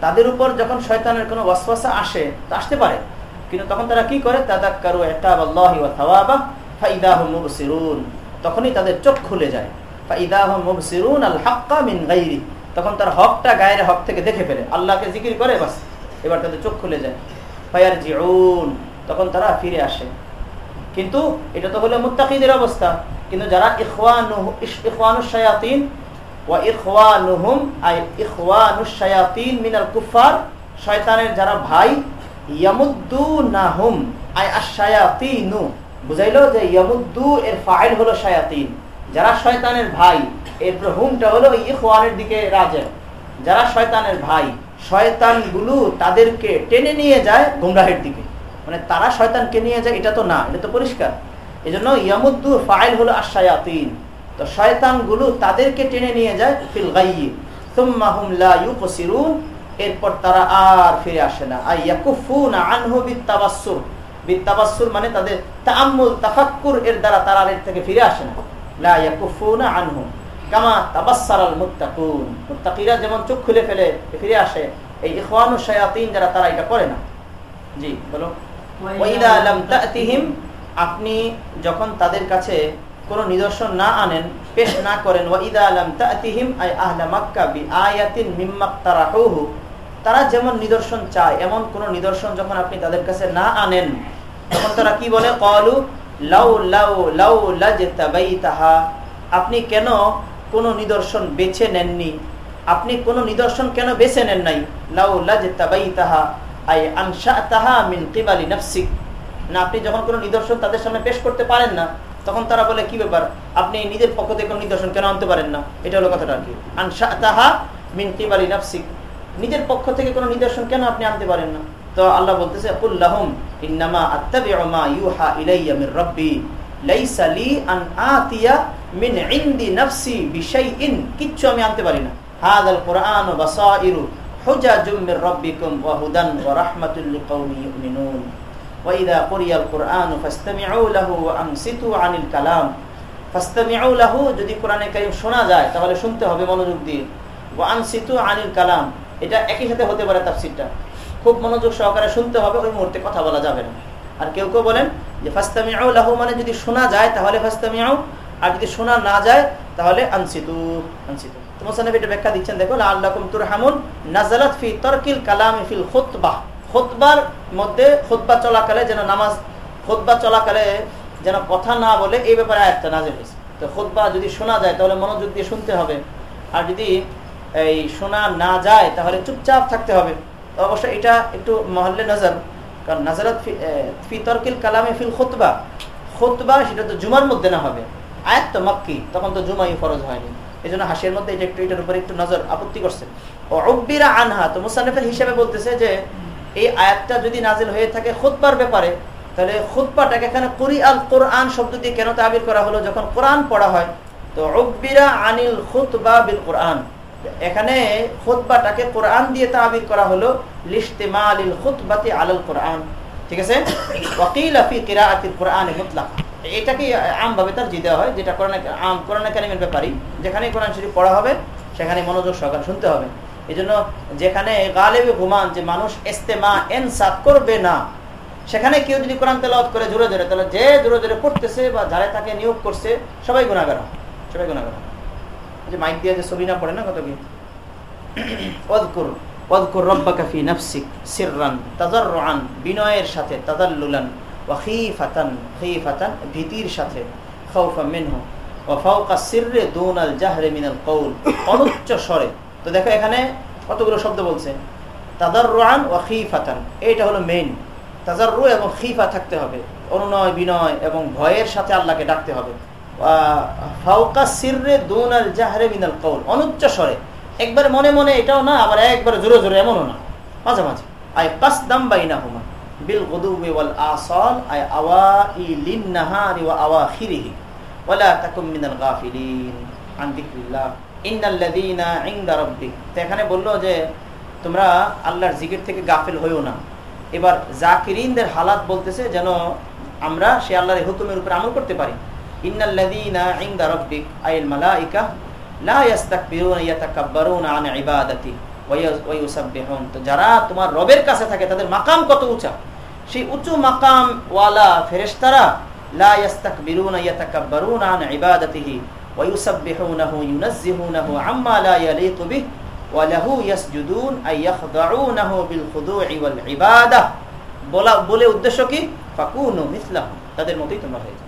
তাদের উপর যখন শয়তানের কোনো ওয়াসওয়াসা আসে, তো আসতে পারে। কিন্তু তখন তারা কি করে? ওয়া থাওয়াবা ফাইদাহুম মুবসিরুন। তখনই তাদের চোখ খুলে যায়। তখন তার হকটা গায়ের হক থেকে দেখে ফেলে। আল্লাহকে জিকির করে বাস। এবার তাদের চোখ খুলে যায়। তখন তারা ফিরে আসে। কিন্তু এটা তো হলো অবস্থা। কিন্তু যারা মিনাল কুফার যারা ভাই ইয়ামুদ্দু আই বুঝাইলো যে ইয়ামুদ্দু এর ফাইল হলো শায়াতিন। যারা শয়তানের ভাই, এর হুমটা হলো ইখওয়ানের দিকে রাজে। যারা শয়তানের ভাই, শয়তানগুলো তাদেরকে টেনে নিয়ে যায় গুমরাহের দিকে। মানে তারা শয়তানকে নিয়ে যায়, এটা তো না, এটা তো পরিষ্কার। এই জন্য ইয়ামুদ্দু ফাইল হলো আশায়াতিন তো শয়তানগুলো তাদেরকে টেনে নিয়ে যায় ফিল গাইয়ি সুম্মা হুম লা ইউকসিরুন। এরপর তারা আর ফিরে আসে না। আই ইয়াকুফুনা আনহু বিত্তাবাসসুর। বিত্তাবাসসুর মানে তাদের তাআম্মুল তাফাক্কুর এর দ্বারা তারা আর এর থেকে ফিরে আসে না। আনহু কামা তাবাসসারাল মুত্তাকুন। মুত্তাকিরা যেমন চোখ খুলে ফেলে ফিরে আসে এই ইখওয়ানু শায়াতিন যারা তারা এটা করে না। জি বলো। ওয়াইদা লাম তাতিহিম আপনি যখন তাদের কাছে কোনো নিদর্শন না আনেন পেশ না করেন ওয়াইদা লাম তাতিহিম আই আহলা মাক্কা বি আয়াতিন মিম্মাক্তারাহুহু তারা যেমন নিদর্শন চায় এমন কোন নিদর্শন যখন আপনি তাদের কাছে না আনেন তখন তারা কি বলে? কলু লাজতাবাইতাহা আপনি কেন কোন নিদর্শন বেছে নেননি? আপনি কোন নিদর্শন কেন বেছে নেন নাই? লাউ মিন কিবালি নাফসিক। না, আপনি যখন কোনো নিদর্শন তাদের সামনে পেশ করতে পারেন না, তখন তারা বলে, কি ব্যাপার? আপনি নিজের পক্ষ থেকে কোনো নিদর্শন কেন আনতে পারেন না? এটা হলো কথাটা আর কি। আনশাতাহা মিন কিবালি নাফসিক। নিজের পক্ষ থেকে কোনো নিদর্শন কেন আপনি আনতে পারেন না? তো আল্লাহ বলতেছে কুল্লাহুম ইন্নামা আত্তাবিউ মা ইউহা ইলাইয়া মির রাব্বি লাইসা লি আন আতিয়া মিন ইনদি নাফসি বিশাইইন কিচ্ছু আমি আনতে পারি না হাদাল কুরআন বাসাইরু হুজাজুম মির রাব্বিকুম ওয়া হুদান ওয়া রাহমাতুল লিকাউমিন ইউমিনুন وإذا قرئ القرآن فاستمعوا له وأنصتوا عن الكلام فاستمعوا له যদি কোরআনে কারীম শোনা যায় তাহলে শুনতে হবে মনোযোগ দিয়ে ওয়ানসিতু আনিল কালাম এটা একই সাথে হতে পারে তাফসিরটা খুব মনোযোগ সহকারে শুনতে হবে, ওই মুহূর্তে কথা বলা যাবে না। আর কেউ কেউ বলেন যে ফাস্তামিয়াউ লাহু মানে যদি শোনা যায়, তাহলে ফাস্তামিয়াউ আর যদি শোনা না যায়, তাহলে আনসিতু আনসিতু। মোসানফ এটা ব্যাখ্যা দিচ্ছেন দেখো আল্লাহকুম তুরহামুন নাজালাত ফি তরকিল কালাম ফিল খুতবাহ খুতবার মধ্যে খুতবা চলাকালে যেন নামাজ, খুতবা চলাকালে যেন কথা না বলে, এই ব্যাপারে আয়াতটা নাজিল হয়েছে। তো খুতবা যদি শোনা যায়, তাহলে মনোযোগ দিয়ে শুনতে হবে। আর যদি এই শোনা না যায়, তাহলে চুপচাপ থাকতে হবে। তো অবশ্যই এটা একটু মহল্লে নজর, কারণ নাজারাত ফি তরকিল কালামে ফিল খুতবা। খুতবা সেটা তো জুমার মধ্যে না হবে। আয়াত তো মক্কি, তখন তো জুমাই ফরজ হয়নি। এই জন্য হাসির মধ্যে এটা একটু, এটার উপরে একটু নজর আপত্তি করছে। ও অব্বিরা আনহা, তো মুসানিফের হিসেবে বলতেছে যে, এই আয়াতটা যদি নাজিল হয়ে থাকে খুতবার ব্যাপারে, তাহলে খুতবাটাকে এখানে কুরি আল কোরআন শব্দ দিয়ে কেন তাবির করা হলো? যখন কোরআন পড়া হয়, তো অব্বিরা আনিল খুতবা বিল কোরআন। এখানে খুতবাটাকে কোরআন দিয়ে তাবির করা হলো আলাল কোরআন। ঠিক আছে? কিরাআতিল মুতলাক। এটাকে তার জিতে হয়, যেটা কোরআন আম, কোরআন কারিমের ব্যাপারই। যেখানে কোরআন শরীফ পড়া হবে, সেখানে মনোযোগ সহকারে শুনতে হবে। এই জন্য যেখানে গালেবে ঘুমান, যে মানুষ এস্তেমা এনসাত করবে না, সেখানে কেউ যদি কোরআন তেলাওয়াত করে জোরে জোরে, তাহলে যে জোরে জোরে পড়তেছে বা যারা তাকে নিয়োগ করছে, সবাই গুণাগার সবাই গুণাগার যে মাইক দিয়ে যে ছবি না পড়ে না কত কি? স্বরে। তো দেখো এখানে কতগুলো শব্দ বলছে? খিফাতান, এইটা হলো মেইন তাজাররু এবং খিফা থাকতে হবে। অনুনয়, বিনয় এবং ভয়ের সাথে আল্লাহকে ডাকতে হবে। ফাউকা মিনাল কওল। অনুচ্চ স্বরে। একবারে মনে মনে এটাও না, আবার একবারে জোরে জোরে এমনও না। মাঝে মাঝে। আই কাসদাম বাইনা হুমা বিল গুদুবি আসাল আই আওয়াইলিন নাহারি ওয়া আওয়াখিরিহি। ওয়ালা তাকুম মিনাল গাফিলিন। আন যিকরিল্লাহ। ইন্নাল্লাযীনা ইনদা রাব্বিক। তো এখানে বলল যে, তোমরা আল্লাহর জিকির থেকে গাফিল হইও না। এবার জাকিরিনদের হালাত বলতেছে যেন আমরা সে আল্লাহর হুকুমের উপর আমল করতে পারি। ইন্নাল্লাযীনা ইনদা রাব্বিক আইল মালাইকা লা ইয়াস্তাকবিরুনা ইয়াতাকাব্বারুনা আন ইবাদাতি ওয়া ইউসাব্বিহুন যারা তোমার রবের কাছে থাকে, তাদের মাকাম কত উঁচা? সেই উঁচু মাকাম ওয়ালা ফেরেশতারা, লা ইয়াস্তাকবিরুনা ইয়াতাকাব্বারুনা আন ইবাদাতিহি ওয়া ইউসাব্বিহুনাহু ইউনাজ্জিহুনাহু আম্মা লা ইয়ালিকু বিহি আই ইয়াখদাউনাহু বিল খুদুই ওয়াল ইবাদাহ বলা বলে উদ্দেশ্য কি? ফাকুনু মিসলাহু তাদের মতই তোমরা হয়ে